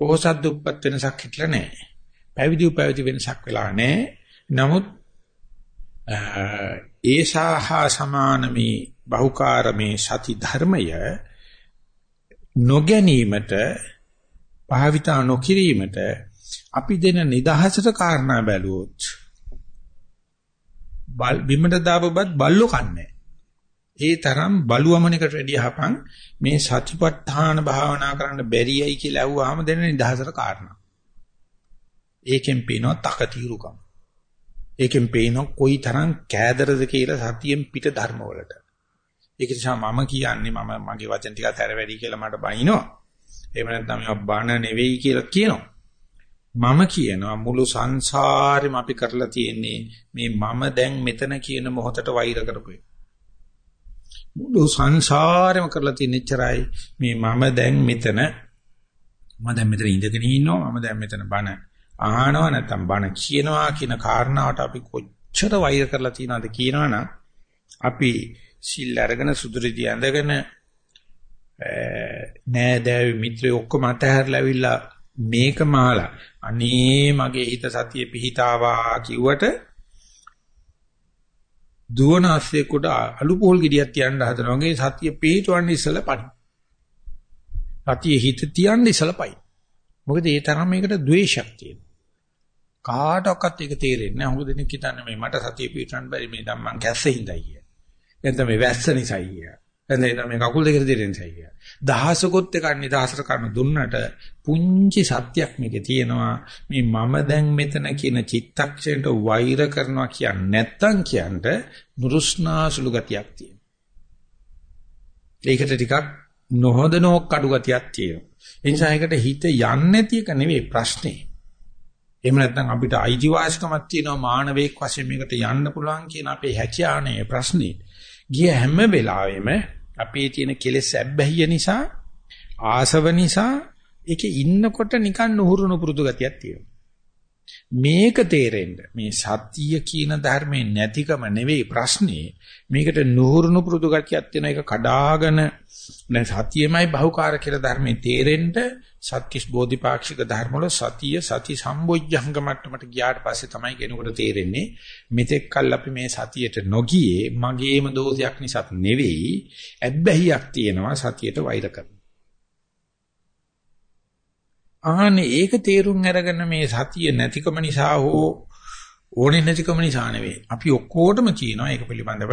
පොහසත් දුප්පත් වෙනසක් හිටලා නැහැ. පැවිදි උපැවිදි වෙනසක් වෙලා නැහැ. නමුත් ඒසාහා සමාන මේ බහුකාර මේ සති ධර්මය නොගැනීමට භාවිතා නොකිරීමට අපි දෙන නිදහසට කාරණා බැලුවොත් බල් බිමට දාපබත් බල්ලෝ කන්නේ. ඒ තරම් බලුවමනකට වැඩි හපන් මේ සතිපට්ඨාන භාවනා කරන්න බැරියයි කියලා ඇහුවාම දෙන නිදහසට කාරණා. ඒකෙන් පේනවා තකතිරුකම්. ඒකෙන් පේනවා කොයි තරම් කෑදරද කියලා සතියෙන් පිට ධර්මවලට. ඒක නිසා මම කියන්නේ මම මගේ වචන ටිකක් ඇර වැඩි කියලා මට බනිනවා. එහෙම නැත්නම් මේවා බන නෙවෙයි කියලා කියනවා. මම කියනවා මුළු සංසාරෙම අපි කරලා තියෙන්නේ මේ මම දැන් මෙතන කියන මොහොතට වෛර කරපුවේ. මුළු සංසාරෙම කරලා තියෙන එච්චරයි. මේ මම දැන් මෙතන මම දැන් මෙතන ඉඳගෙන ඉන්නවා මම දැන් මෙතන බන අහනවා නැත්නම් බණ කියනවා කියන කාරණාවට අපි කොච්චර වෛර කරලා තියෙනවද කියනවනම් අපි සිල් අරගෙන සුදුරිදී ඇඳගෙන නෑදෑවි මිත්‍රයෝ ඔක්කොම අතහැරලා ඇවිල්ලා මේක මාලා අනේ මගේ හිත සතිය පිහිටාවා කිව්වට දුවන ASCII කොට අලු පොල් ගෙඩියක් තියන්න හදනවා වගේ සතිය පිහිටවන්න ඉස්සලා පණි. සතිය හිත තියන්න ඉස්සලා පයි. මොකද ඒ තරම් මේකට ද්වේෂයක් තියෙනවා. කාටවත් ඒක තේරෙන්නේ නැහැ. හුඟ දෙනෙක් හිතන්නේ මේ මට සතිය පිටරන් බැරි මේ ධම්මං කැස්සේ හිඳයි කිය. එතන මේ වැස්ස නිසායි කිය. එතන මේ කකුල් දෙකට දෙරෙන්සයි කිය. දහසකොත් එක නිදහසට කරන දුන්නට පුංචි සත්‍යක් මේකේ තියෙනවා මේ මම දැන් මෙතන කියන චිත්තක්ෂණයට වෛර කරනවා කියන්නේ නැත්තම් කියන්න නුරුස්නාසුළු ගතියක් තියෙනවා. ඒකට ටිකක් නොහොදනෝක් අඩු ගතියක් තියෙනවා. ඒ නිසා ඒකට හිත යන්නේ නැති එක නෙවෙයි ප්‍රශ්නේ. එහෙම නැත්නම් අපිට අයිතිවාසිකමක් තියෙනවා මානවයෙක් වශයෙන් මේකට යන්න පුළුවන් කියන අපේ හැකියානේ ප්‍රශ්නේ. ගිය හැම වෙලාවෙම අපේ තියෙන කෙලෙස් ඇබ්බැහිය නිසා ආසව නිසා ඒකේ ඉන්නකොට නිකන් නුහුරු නුපුරුදු ගතියක් තියෙනවා. මේක තේරෙන්න මේ සත්‍ය කියන ධර්මයේ නැතිකම නෙවෙයි ප්‍රශ්නේ මේකට නුහුරු නුපුරුදු ගතියක් තියෙන එක කඩාගෙන දැන් සතියමයි බහුකාර කියලා ධර්මයේ තේරෙන්න සත්‍තිස් බෝධිපාක්ෂික ධර්ම වල සතිය සති සම්බොජ්ජංග මට්ටමට ගියාට පස්සේ තමයි කෙනෙකුට තේරෙන්නේ මෙතෙක් කල් අපි මේ සතියට නොගියේ මගේම දෝෂයක් නිසා නෙවෙයි ඇබ්බැහියක් තියෙනවා සතියට වෛර කරන. ආනේ ඒක තේරුම් අරගෙන මේ සතිය නැතිකම නිසා හෝ ඕනේ නැතිකම නිසා නෙවෙයි. අපි ඔක්කොටම කියනවා ඒක පිළිබඳව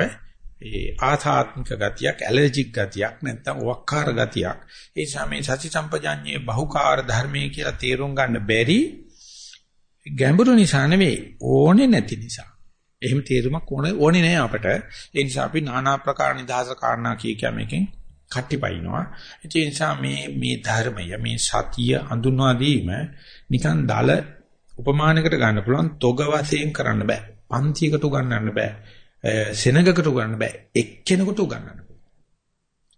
ඒ ආථාත්මික ගතියක්, ඇලර්ජික් ගතියක් නැත්නම් වක්කාර ගතියක්. ඒ සමේ සති සම්පජාඤ්ඤේ බහුකාර ධර්මයේ කියලා තේරුම් ගන්න බැරි ගැඹුරු නිසා නෙවෙයි ඕනේ නැති නිසා. එහෙම තේරුමක් ඕනේ ඕනේ නෑ අපට. ඒ නිසා අපි নানা ප්‍රකාර නිදහස කාරණා කිය කිය මේකෙන් කට්ටිපයින්නවා. ඒ නිසා මේ මේ ධර්මය මේ සතිය හඳුන්වා දීම නිකන් දල උපමානයකට ගන්න පුළුවන් තොග වශයෙන් කරන්න බෑ. පන්තියකට උගන්වන්න බෑ. සෙනගකට උගන්වන්න බෑ. එක්කෙනෙකුට උගන්වන්න පුළුවන්.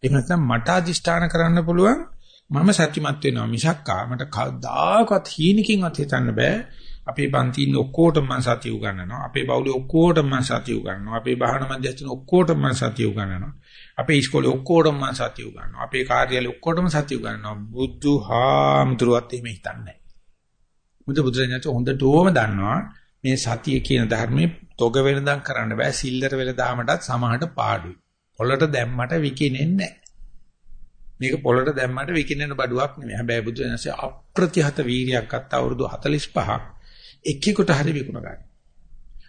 එහෙම නැත්නම් මට අදිෂ්ඨාන කරන්න පුළුවන් මම සත්‍යමත් වෙනවා මිසක්කා මට කවදාකවත් හීනකින්වත් හිතන්න බෑ අපේ පන්ති ඉන්න ඔක්කොටම මම සතිය උගන්වනවා. අපේ පවුලේ ඔක්කොටම මම සතිය උගන්වනවා. අපේ බහන මැදයන් ඔක්කොටම මම සතිය උගන්වනවා. අපේ ඉස්කෝලේ ඔක්කොටම මම සතිය උගන්වනවා. අපේ කාර්යාලේ ඔක්කොටම සතිය උගන්වනවා. බුදුහාමුදුරුවත් එහෙම හිතන්නේ නැහැ. බුදු බුදුරජාණන් හොඳටම දන්නවා මේ සතිය කියන ධර්මයේ තොග වෙනදම් කරන්න බෑ. සිල්ලර වෙලදාමටත් සමහරට පාඩුයි. පොළට දැම්මට විකිනෙන්නේ නැහැ. මේක පොළට දැම්මට විකිනෙන බඩුවක් නෙමෙයි. හැබැයි බුදුරජාණන්සේ අප්‍රතිහත වීරියක් අත්ත අවුරුදු 45ක් එක්කෙකුට හරි විකුණ ගන්න.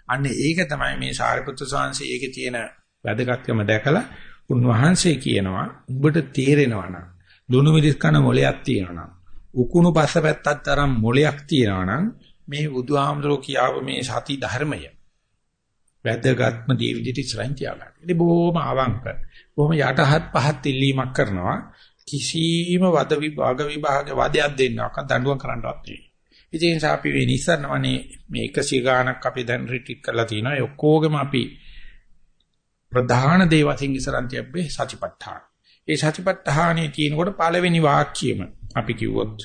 අන්න ඒක තමයි මේ සාරිපුත්‍ර ස්වාමීන් ඒකේ තියෙන වැදගත්කම දැකලා උන්වහන්සේ කියනවා උඹට තේරෙනවා නම් දුනු මිරිස් කන මොලයක් තියෙනවා නම් උකුණු පස්ස පැත්තක් තරම් මොලයක් තියෙනවා නම් මේ බුදුහාමුදුරෝ කියාව මේ සති ධර්මය වැදගත්ම දේ විදිහට ඉස්සරහින් තියාගන්න. ඉතින් බොහොම අවංක. බොහොම යටහත් පහත් ඉල්ලීමක් කරනවා. කිසිම වද විභාග විභාග වදයක් දෙන්නවක් දඬුවම් කරන්නවත් නෙවෙයි. ඉතින් ඒ නිසා අපි මේ නිස්සරණවනේ මේ 100 ගාණක් අපි දැන් රිට්‍රීට් කරලා තිනවා. ඒ ඔක්කොගෙම අපි ප්‍රධාන දේ වශයෙන් ඉස්සරන් තියබ්බේ සතිපට්ඨාන. ඒ සතිපට්ඨානේ තියෙනකොට පළවෙනි වාක්‍යයම අපි කිව්වොත්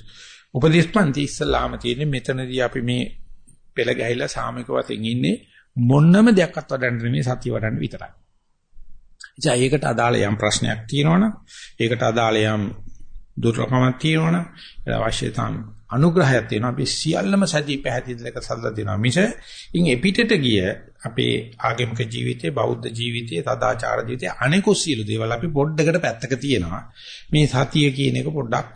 උපදේශපන්ති ඉස්සලාම තියෙන්නේ මෙතනදී අපි මේ පෙළ ගැහිලා සාමික වශයෙන් ඉන්නේ මොන්නම දෙයක්වත් වඩන්න නෙමෙයි සතිය වඩන්න විතරයි. එචා ඒකට අදාළ යම් ප්‍රශ්නයක් තියෙනවනම් ඒකට අදාළ යම් දුර්ලභමක් තියෙනවනම් අවශ්‍ය තාම අනුග්‍රහයක් තියෙනවා අපි සියල්ලම සැදී පැහැදිලිලක සල්ලා දෙනවා මිස ඉන් එපිටට ගිය අපේ ආගමික ජීවිතයේ බෞද්ධ ජීවිතයේ සදාචාර ජීවිතයේ අනෙකුත් සියලු දේවල් අපි පොඩ්ඩකට පැත්තක තියෙනවා මේ සතිය කියන එක පොඩ්ඩක්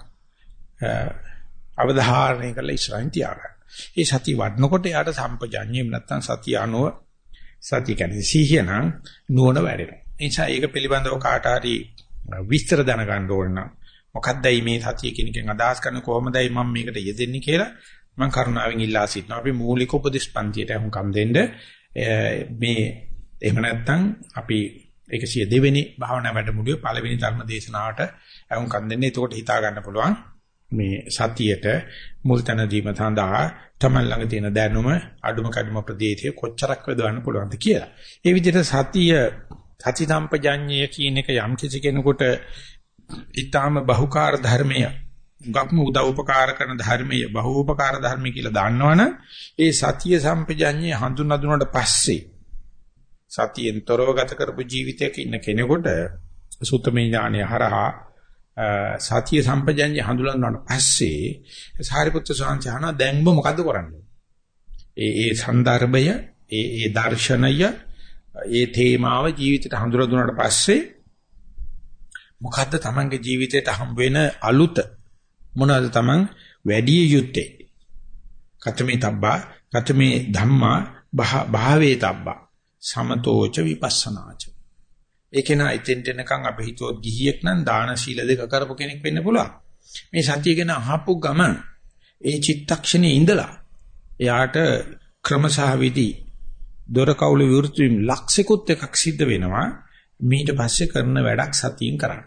අවධාරණය කරලා ඉස්සරහින් තියාගන්න. මේ සතිය වඩනකොට යාට සම්පජාඤ්ඤයෙන් නැත්තම් සතිය අනුව සතිය කියන්නේ සිහිය නම් නුවණ වැඩෙනවා. ඒ නිසා ඒක පිළිබඳව කාට හරි විස්තර දැනගන්න ඕන නම් මොකක්දයි මේ සතිය කියන එකෙන් අදහස් කරන කොහොමදයි මම මේකට යෙදෙන්නේ කියලා මම කරුණාවෙන් ඉල්ලා සිටිනවා. අපි මූලික උපදේශ පන්තියට හුඟම් දෙන්න මේ එහෙම නැත්නම් අපි 102 වෙනි භාවනා වැඩමුළුවේ පළවෙනි ධර්ම දේශනාවට හුඟම් දෙන්න. එතකොට හිතා ගන්න පුළුවන් මේ සතියට මුල් තැන දීම සඳහා තමන් ළඟ තියෙන දැනුම අඩුම කඩුම ප්‍රදේශය කොච්චරක් වදවන්න පුළුවන්ද කියලා. ඒ විදිහට සතිය සති සම්පජඤ්ඤය කියන එක යම් කිසි කෙනෙකුට ඊටාම බහුකාර ධර්මය ගක්ම උදව් උපකාර කරන ධර්මය බහූපකාර ධර්මය කියලා දන්නවනම් ඒ සතිය සම්පජඤ්ඤය හඳුනා දුන්නාට පස්සේ සතියෙන් තොරව ගත කරපු ජීවිතයක ඉන්න කෙනෙකුට සුත්තමේ ඥානය හරහා සතිය සම්පජඤ්ඤය හඳුලනවාට පස්සේ සාරිපුත්‍ර ස්වාමීන් වහන්සේ දැන් ඔබ මොකද්ද කරන්නේ? ඒ ඒ સંદર્ભය, ඒ ඒ දර්ශනය, ඒ තේමාව ජීවිතයට හඳුලා දුන්නාට පස්සේ මොකද්ද Tamange ජීවිතයට හම් වෙන අලුත? මොනවද Taman වැඩි යුත්තේ? කතමේ තබ්බා, කතමේ ධම්මා භාවේ තබ්බා. සමතෝච විපස්සනාච. ඒක නා එතෙන්ට එනකන් අපි හිතුවොත් ගිහියෙක් නම් දාන සීල දෙක කරපු කෙනෙක් වෙන්න පුළුවන්. මේ සතිය ගැන අහපු ගම ඒ චිත්තක්ෂණේ ඉඳලා එයාට ක්‍රමසහ විදි දොර කවුල විවෘත වීම ලක්ෂිකුත් එකක් සිද්ධ වෙනවා. ඊට පස්සේ කරන වැඩක් සතියෙන් කරන්න.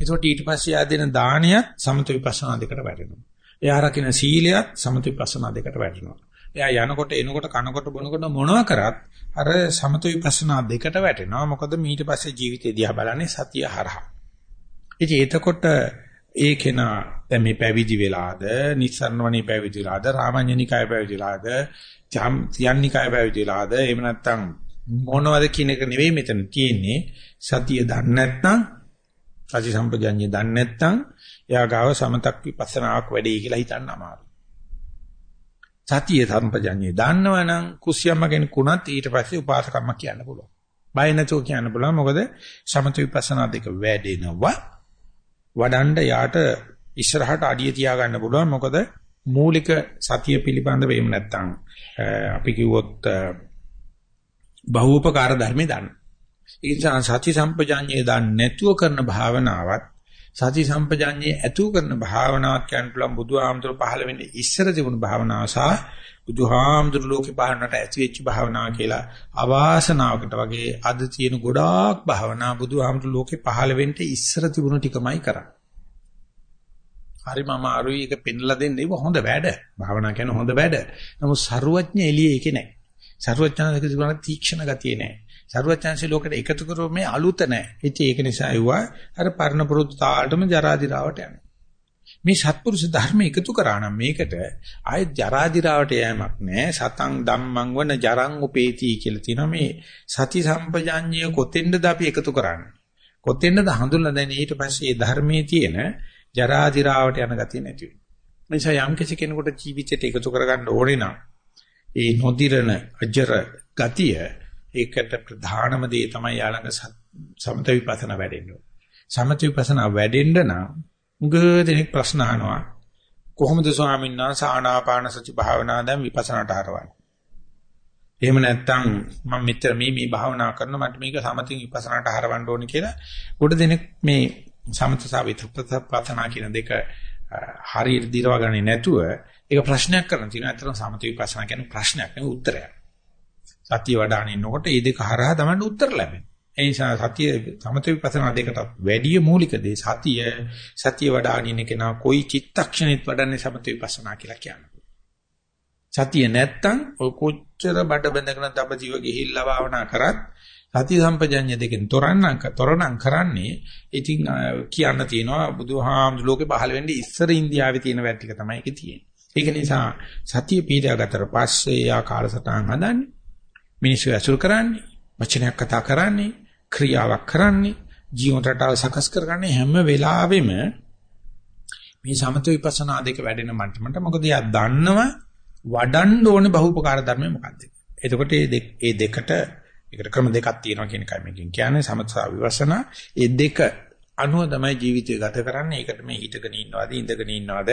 එතකොට ඊට පස්සේ ආ දෙන දානයත් සමත විපස්සනා දෙකට වැටෙනවා. එයා රකින්න සීලයත් සමත විපස්සනා දෙකට වැටෙනවා. එයා යනකොට එනකොට කනකොට බොනකොට මොනවා කරත් අර සමත විපස්සනා දෙකට වැටෙනවා. මොකද ඊට පස්සේ ජීවිතේ දිහා බලන්නේ සතිය හරහා. ඉතින් එතකොට ඒ කෙනා දැන් මේ පැවිදි වෙලාද, නිස්සරණවණී පැවිදි වෙලාද, රාමඤ්ඤනිකාය පැවිදි වෙලාද, යන්නිකාය පැවිදි වෙලාද, එහෙම නැත්නම් මොනවද කියන එක නෙවෙයි මෙතන තියෙන්නේ. සතිය දන්නේ නැත්නම් සති සම්පජඤ්ඤය දන්නේ නැත්නම් එයා ගාව සමතක් විපස්සනාවක් වැඩි කියලා හිතන්න අමාරුයි. සතිය සම්පජඤ්ඤය දන්නවනම් කුස්සියම්ම කෙනෙකුණත් ඊට පස්සේ උපාසකම්ම කියන්න පුළුවන්. බය නැතුව කියන්න පුළුවන් මොකද සමත විපස්සනා දෙක වැඩෙනවා. වඩන්න යාට ඉස්සරහට අඩිය තියා ගන්න පුළුවන් මොකද මූලික සතිය පිළිබඳව එහෙම නැත්නම් අපි කිව්වොත් බහූපකාර ධර්මේ දන්න. ඒ නිසා සති සම්පජාඤ්ඤේ දන්නේ නැතුව කරන භාවනාවත් සති සම්පජාඤ්ඤේ ඇතු කරන භාවනාවක් කියන්න පුළුවන් බුදුහාමුදුර පහළ වෙන්නේ ඉස්සර තිබුණු භාවනාව සහ බුදුහාමුදුර ලෝකේ පහළනට ඇති වෙච්ච භාවනාව කියලා අවාසනාවකට වගේ අද තියෙන ගොඩාක් භාවනා බුදුහාමුදුර ලෝකේ පහළ වෙන්න ඉස්සර තිබුණු ටිකමයි කරන්නේ. හරි මම අරුයි එක පෙන්ලා දෙන්නේ ඒක හොඳ වැඩ. භාවනා කියන්නේ හොඳ වැඩ. නමුත් ਸਰුවඥ එළියේ ඒකේ නැහැ. ਸਰුවඥානික තිබුණා තීක්ෂණ ගතිය නැහැ. ਸਰුවඥාන්සේ ලෝකෙට එකතු කරෝ මේ අලුත නැහැ. ඉතින් ඒක නිසා ඇව්වා අර පරණ පුරුදු තාලටම ජරා දිරාවට යනවා. මේ සත්පුරුෂ ධර්ම එකතු කරා නම් මේකට ආයෙත් ජරා දිරාවට යෑමක් නැහැ. සතං ධම්මං වන ජරං උපේති කියලා තියෙනවා මේ සති සම්පජාඤ්ඤය කොතෙන්ද අපි එකතු කරන්නේ? කොතෙන්ද හඳුල්ලා දැන ඊට පස්සේ ධර්මයේ තියෙන ජරා දිරාවට යන ගතිය නැති වෙනවා. නිසා යම් කිසි කෙනෙකුට ජීවිතයට එකතු කරගන්න ඕනේ නම් ඒ නොදිරන අජර ගතිය ඒකට ප්‍රධානම දේ තමයි යාළඟ සමත විපස්සනා වැඩෙන්න ඕනේ. සමත විපස්සනා වැඩෙන්න නම් උග දෙනෙක් ප්‍රශ්න අහනවා. කොහොමද ස්වාමීන් වහන්සේ ආනාපාන සති භාවනා දැන් විපස්සනාට හරවන්නේ? එහෙම නැත්නම් මම මෙතන මේ මේ භාවනා කරන මට මේක සමතින් විපස්සනාට හරවන්න ඕනේ කියලා උඩ දෙනෙක් මේ සමත සහ විපස්සනා කියන දෙක හරියට දිරව ගන්නේ නැතුව ඒක ප්‍රශ්නයක් කරන තියෙනවා. ඇත්තටම සමත විපස්සනා කියන්නේ ප්‍රශ්නයක් නෙවෙයි උත්තරයක්. සතිය වඩාන ඉන්නකොට මේ දෙක හරහා තමයි උත්තර ලැබෙන්නේ. ඒ නිසා සතිය සමත විපස්සනා දෙකටත් වැඩි මූලික දේ සතිය සතිය වඩාන ඉන්න කෙනා કોઈ චිත්තක්ෂණෙත් වඩන්නේ සමත විපස්සනා කියලා කියනවා. සතිය නැත්තම් ඔය කොච්චර බඩ බැඳගෙන තපතිව ගිහිල්ලා භාවනා කරත් සති සම්පජඤ්ඤ දෙකෙන් තොරණම් තොරණම් කරන්නේ ඉතින් කියන්න තියෙනවා බුදුහාමුදුර ලෝකේ පහළ වෙන්නේ ඉස්සර ඉන්දියාවේ තියෙන වැඩ ටික තමයි ඒකේ තියෙන්නේ. ඒක නිසා සතිය පීඩාගතර පස්සේ යා කාලසටහන් හදන්නේ මිනිස්සු ඇසුරු කරන්නේ, වචනයක් කතා කරන්නේ, ක්‍රියාවක් කරන්නේ, ජීවන රටාව සකස් කරගන්නේ හැම වෙලාවෙම මේ සමත විපස්සනා දෙක වැඩෙන මට්ටමට මොකද යා දන්නව? වඩන්න ඕනේ බහුපකාර ධර්මය මොකක්ද? එතකොට මේ දෙකට ඒකට ක්‍රම දෙකක් තියෙනවා කියන එකයි මේකෙන් කියන්නේ. සමත විපස්සනා. ඒ දෙක අනුව තමයි ජීවිතය ගත කරන්නේ. ඒකට මේ හිතගෙන ඉන්නවද ඉඳගෙන ඉන්නවද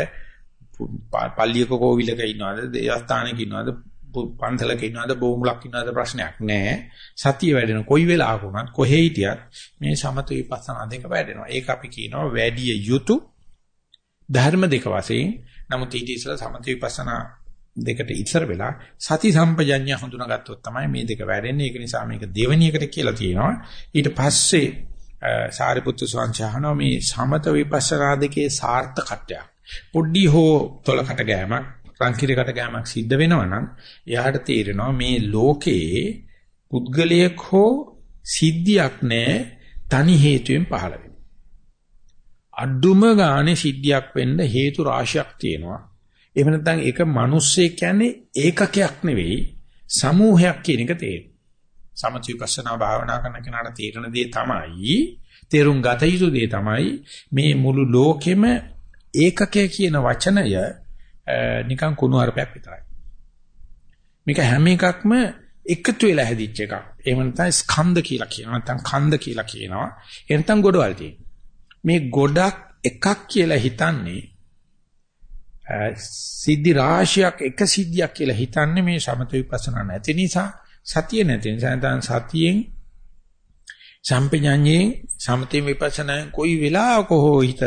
පල්ලියක කෝවිලක ඉන්නවද දේවස්ථානයක ඉන්නවද පන්සලක ඉන්නවද බෝමුලක් ඉන්නවද ප්‍රශ්නයක් නැහැ. සතිය වැඩෙන කොයි වෙලාවක වුණත් කොහේ හිටියත් මේ සමත විපස්සනා දෙක වැඩෙනවා. ඒක අපි කියනවා වැඩි යුතු ධර්ම දෙක වශයෙන්. නමුත් ඊට ඉස්සෙල්ලා සමත විපස්සනා දෙකට ඉස්සර වෙලා සති සම්පජඤ්ඤය හඳුනාගත්තොත් තමයි මේ දෙක වැඩෙන්නේ. ඒක නිසා මේක දෙවෙනියකට කියලා තියෙනවා. ඊට පස්සේ සාරිපුත්තු ස්වාමීන් මේ සමත විපස්සනා දෙකේ සාර්ථකත්වයක්. පොඩ්ඩි හෝ තොලකට ගෑමක් රංකිරකට ගෑමක් සිද්ධ වෙනවා නම් එයාට තේරෙනවා මේ ලෝකේ පුද්ගලයෙක් හෝ සිද්ධියක් නැහැ තනි හේතුවෙන් පහළ වෙන්නේ. අඩුම ගානේ සිද්ධියක් වෙන්න හේතු රාශියක් තියෙනවා. එහෙම නැත්නම් ඒක මිනිස්සෙක් කියන්නේ ඒකකයක් නෙවෙයි සමූහයක් කියන එක තේරෙනවා. සමථවිපස්සනා භාවනා කරන කෙනාට තේරෙන දේ තමයි තේරුම් ගත යුතු දේ තමයි මේ මුළු ලෝකෙම ඒකකය කියන වචනය නිකන් කුණු හarpයක් විතරයි. මේක හැම එකක්ම එකතු වෙලා හැදිච්ච එකක්. එහෙම නැත්නම් ස්කන්ධ කියලා කියනවා. නැත්නම් කන්ද කියලා කියනවා. එහෙම නැත්නම් ගොඩවල් තියෙන. මේ ගොඩක් එකක් කියලා හිතන්නේ සිද්ධි රාශියක් එක සිද්ධියක් කියලා හිතන්නේ මේ සමත විපස්සනා නැති නිසා සතිය නැති නිසා නැත්නම් සතියෙන් සම්පජඤ්ඤේ සමතේ විපස්සනා කොයි වෙලාවක හෝ හිත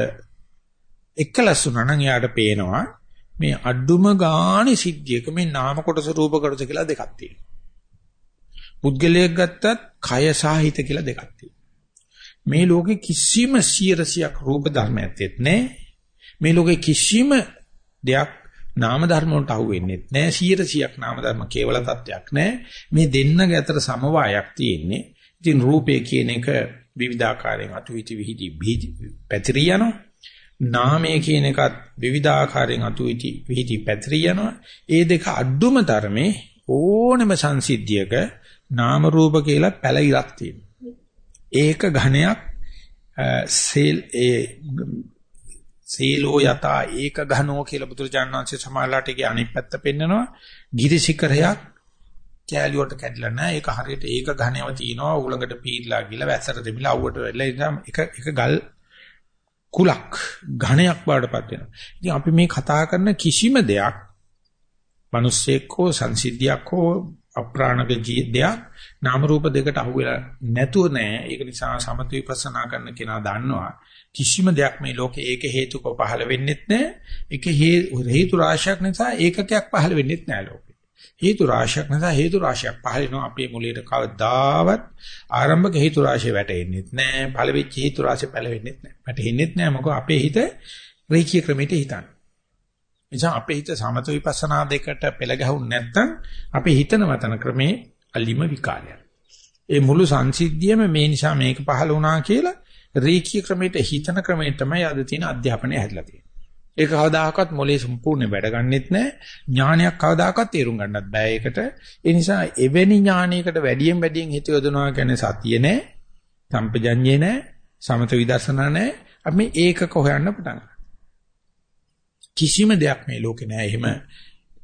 එකලස් වුණා නම් එයාට පේනවා මේ අඩුම ගානේ සිද්ධියක මේ නාම කොටස රූප කොටස කියලා දෙකක් තියෙනවා. පුද්ගලයෙක් ගත්තත් කය සාහිත කියලා දෙකක් තියෙනවා. මේ ලෝකේ කිසිම 100ක් රූප ධර්මයක් නැහැ. මේ ලෝකේ කිසිම දෙයක් නාම ධර්ම වලට අහු වෙන්නේ නැහැ 100ක් නාම ධර්ම කේවල තත්වයක් නැහැ මේ දෙන්නගේ අතර සමவாயයක් තියෙන්නේ ඉතින් රූපය කියන එක විවිධාකාරයෙන් අතුවිති විහිදි පැතිරී යනවා නාමය කියන එකත් විවිධාකාරයෙන් අතුවිති විහිදි පැතිරී යනවා. ඒ දෙක අඩුම තරමේ ඕනම සංසිද්ධියක නාම රූප කියලා පැලිරක් තියෙනවා. ඒක ඝණයක් සේල් ඒ සීලෝ යතා ඒක ඝනෝ කියලා බුදුරජාණන් වහන්සේ සමාලාටගේ අනිත් පැත්ත පෙන්නනවා. ගිරිසිකරයක් කෑලියට කැඩලා නැහැ. ඒක හරියට ඒක ඝනයව තියනවා. උලඟට පීරලා ගිල වැස්සට දෙමිලා අවුවට වෙලා එක එක ගල් කුලක් ඝණයක් බවටපත් වෙනවා. ඉතින් අපි මේ කතා කරන කිසිම දෙයක් මිනිස්සෙක් හෝ සංසිද්ධියක් හෝ අප්‍රාණක දෙයක් නාම රූප දෙකට අහු වෙලා නැතුව නෑ. ඒක නිසා සමත විපස්සනා කරන කෙනා දන්නවා කිසිම දෙයක් මේ ලෝකේ ඒක හේතුක පහළ වෙන්නෙත් නෑ. ඒක හේතු රාශියක් නිසා ඒකකයක් පහළ වෙන්නෙත් නෑ ලෝකේ. හේතු රාශියක් නිසා හේතු රාශියක් පහළ වෙනවා අපේ මුලයට කවදාවත් ආරම්භක හේතු රාශිය වැටෙන්නෙත් නෑ පළවෙච්ච හේතු රාශිය පළවෙන්නෙත් නෑ වැටෙන්නෙත් නෑ මොකද අපේ හිත රේඛීය ක්‍රමයට හිතන්නේ නිසා අපේ හිත සමත විපස්සනා දෙකට පෙළ ගැහුන්නේ නැත්නම් අපි හිතන වතන ක්‍රමේ අලිම විකාරයක්. ඒ මුළු සංසිද්ධියම මේ නිසා මේක පහළ වුණා කියලා රීකී ක්‍රමයට හිතන ක්‍රමයට තමයි අද තියෙන අධ්‍යාපනය හැදලා තියෙන්නේ. ඒක කවදාකවත් මොලේ සම්පූර්ණ වැඩ ගන්නෙත් නැහැ. ඥානයක් කවදාකවත් තේරුම් ගන්නත් බෑ ඒකට. ඒ නිසා එවැනි ඥානයකට වැඩියෙන් වැඩියෙන් හිත යොදනවා කියන්නේ සතිය නෑ, සම්පජඤ්ඤේ නෑ, සමත විදර්ශනා නෑ. අපි ඒකක හොයන්න පටන් කිසිම දෙයක් මේ ලෝකේ නෑ. එහෙම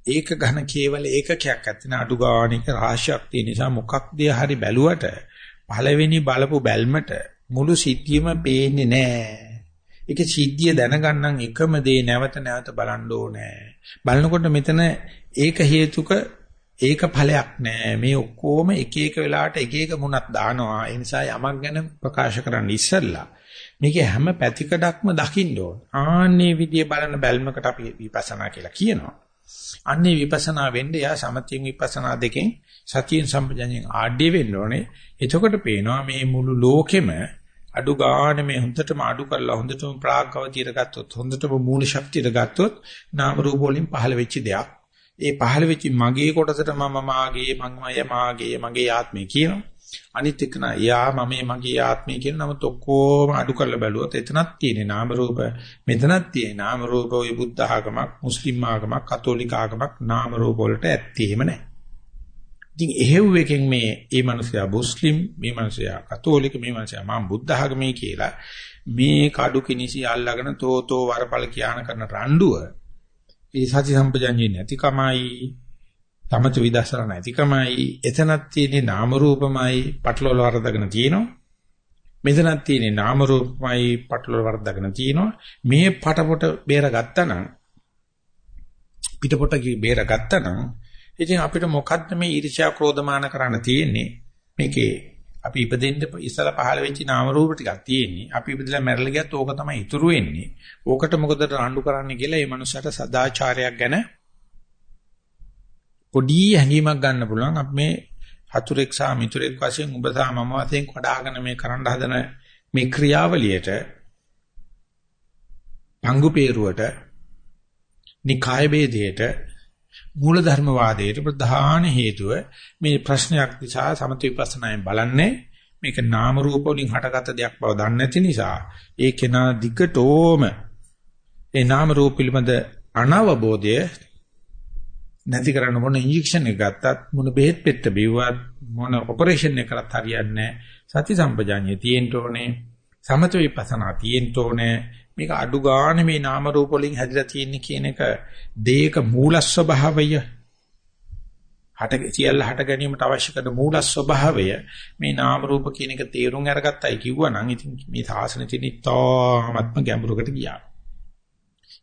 ඒක ඝන කේවල ඒකකයක් ඇත්තන අඩු ගානික රාශියක් තියෙන නිසා මොකක්ද හරි බැලුවට පළවෙනි බලපු බැල්මට මුළු සිද්ධියම පේන්නේ නැහැ. ඒක සිද්ධිය දැනගන්නම් එකම දේ නැවත නැවත බලන්න ඕනේ. බලනකොට මෙතන ඒක හේතුක ඒක ඵලයක් නෑ. මේ ඔක්කොම එක එක වෙලාවට එක එක මුණක් දානවා. ඒ නිසා යමක් ගැන ප්‍රකාශ කරන්න ඉස්සෙල්ලා මේකේ හැම පැතිකඩක්ම දකින්න ඕන. ආන්නේ විදිය බලන බැල්මකට අපි විපස්සනා කියලා කියනවා. අන්නේ විපස්සනා වෙන්නේ යා සමතියෙන් විපස්සනා දෙකෙන් සතියෙන් සම්පජඤ්ඤයෙන් ආඩ්‍ය වෙන්න ඕනේ. එතකොට පේනවා මේ මුළු ලෝකෙම අඩු ගන්න මේ හොඳටම අඩු කරලා හොඳටම ප්‍රාග්ගව తీර ගත්තොත් හොඳටම මූල ශක්තියට ගත්තොත් නාම රූප වලින් පහළ වෙච්ච දෙයක්. ඒ පහළ වෙච්ච මගේ කොටසට මම මාගේ මංමය මාගේ මගේ ආත්මය කියනවා. අනිත් එක නා යා මම මගේ ආත්මය කියන නමුත් ඔක්කොම අඩු කරලා බැලුවොත් එතනක් තියෙන නාම රූප මෙතනක් තියෙන නාම රූප ඔය බුද්ධ ආගමක් මුස්ලිම් ආගමක් කතෝලික ආගමක් නාම රූප වලට ඇත්තේම නැහැ. ඉතින් එහෙව් එකෙන් මේ මේ මිනිසයා මුස්ලිම් මේ මිනිසයා කතෝලික මේ මිනිසයා මම බුද්ධ ආගමේ කියලා මේ කඩු කිනිසි අල්ලගෙන තෝතෝ වරපල කියාන කරන රණ්ඩුව ඒ සති සම්පජඤ්ඤේ නැතිකමයි තමත විදර්ශන නැතිකමයි එතනක් තියෙන්නේ නාම රූපමයි පටලවල වර්ධගෙන තියෙනවා. මෙතනක් තියෙන්නේ නාම රූපමයි පටලවල වර්ධගෙන තියෙනවා. මේ පටපොට බේරගත්තා නම් පිටපොට බේරගත්තා නම් ඉතින් අපිට මොකද්ද මේ ඊර්ෂ්‍යා ක්‍රෝධමාන කරන්න තියෙන්නේ මේකේ අපි ඉපදෙන්න ඉස්සලා පහළ වෙච්ච නාම රූප ටිකක් තියෙන්නේ. අපි ඉපදලා මැරලා ගියත් ඕක තමයි ඉතුරු වෙන්නේ. ඕකට මොකද රණ්ඩු කරන්න කියලා මේ මනුස්සයාට සදාචාරයක් ගැන පොඩි හැඟීමක් ගන්න පුළුවන්. අපි මේ හතුරෙක් සහ මිතුරෙක් වශයෙන් ඔබ සහ මම වශයෙන් කොටාගෙන මේ කරන්න හදන මේ ක්‍රියාවලියට පංගු peerුවට නිකාය ભેදයට මූල ධර්මවාදයට ප්‍රධාන හේතුව මේ ප්‍රශ්නයක් නිසා සමථ විපස්සනායෙන් බලන්නේ මේක නාම රූප වලින් හටගත් දෙයක් බව දන්නේ නැති නිසා ඒ කෙනා දිගටෝම ඒ නාම රූප පිළිබඳ අනවබෝධය නැති කරන්න මොන ඉන්ජෙක්ෂන් එක ගත්තත් මොන බෙහෙත් පෙත්ත බිව්වත් මොන ඔපරේෂන් එක කරත් හරියන්නේ සති සම්පජාඤ්ඤය තියෙන්න ඕනේ. සමත විපස්සනා තියෙන්න ඕනේ. මේක අඩු ගන්න මේ නාම රූප වලින් හැදිලා තියෙන කියන එක දේක මූල ස්වභාවය හට සියල්ල හට ගැනීමට අවශ්‍ය කරන මූල ස්වභාවය මේ නාම රූප කියන එක තේරුම් අරගත්තයි කිව්වනම් ඉතින් මේ සාසන තියෙන තාමත්ම ගැඹුරකට ගියා.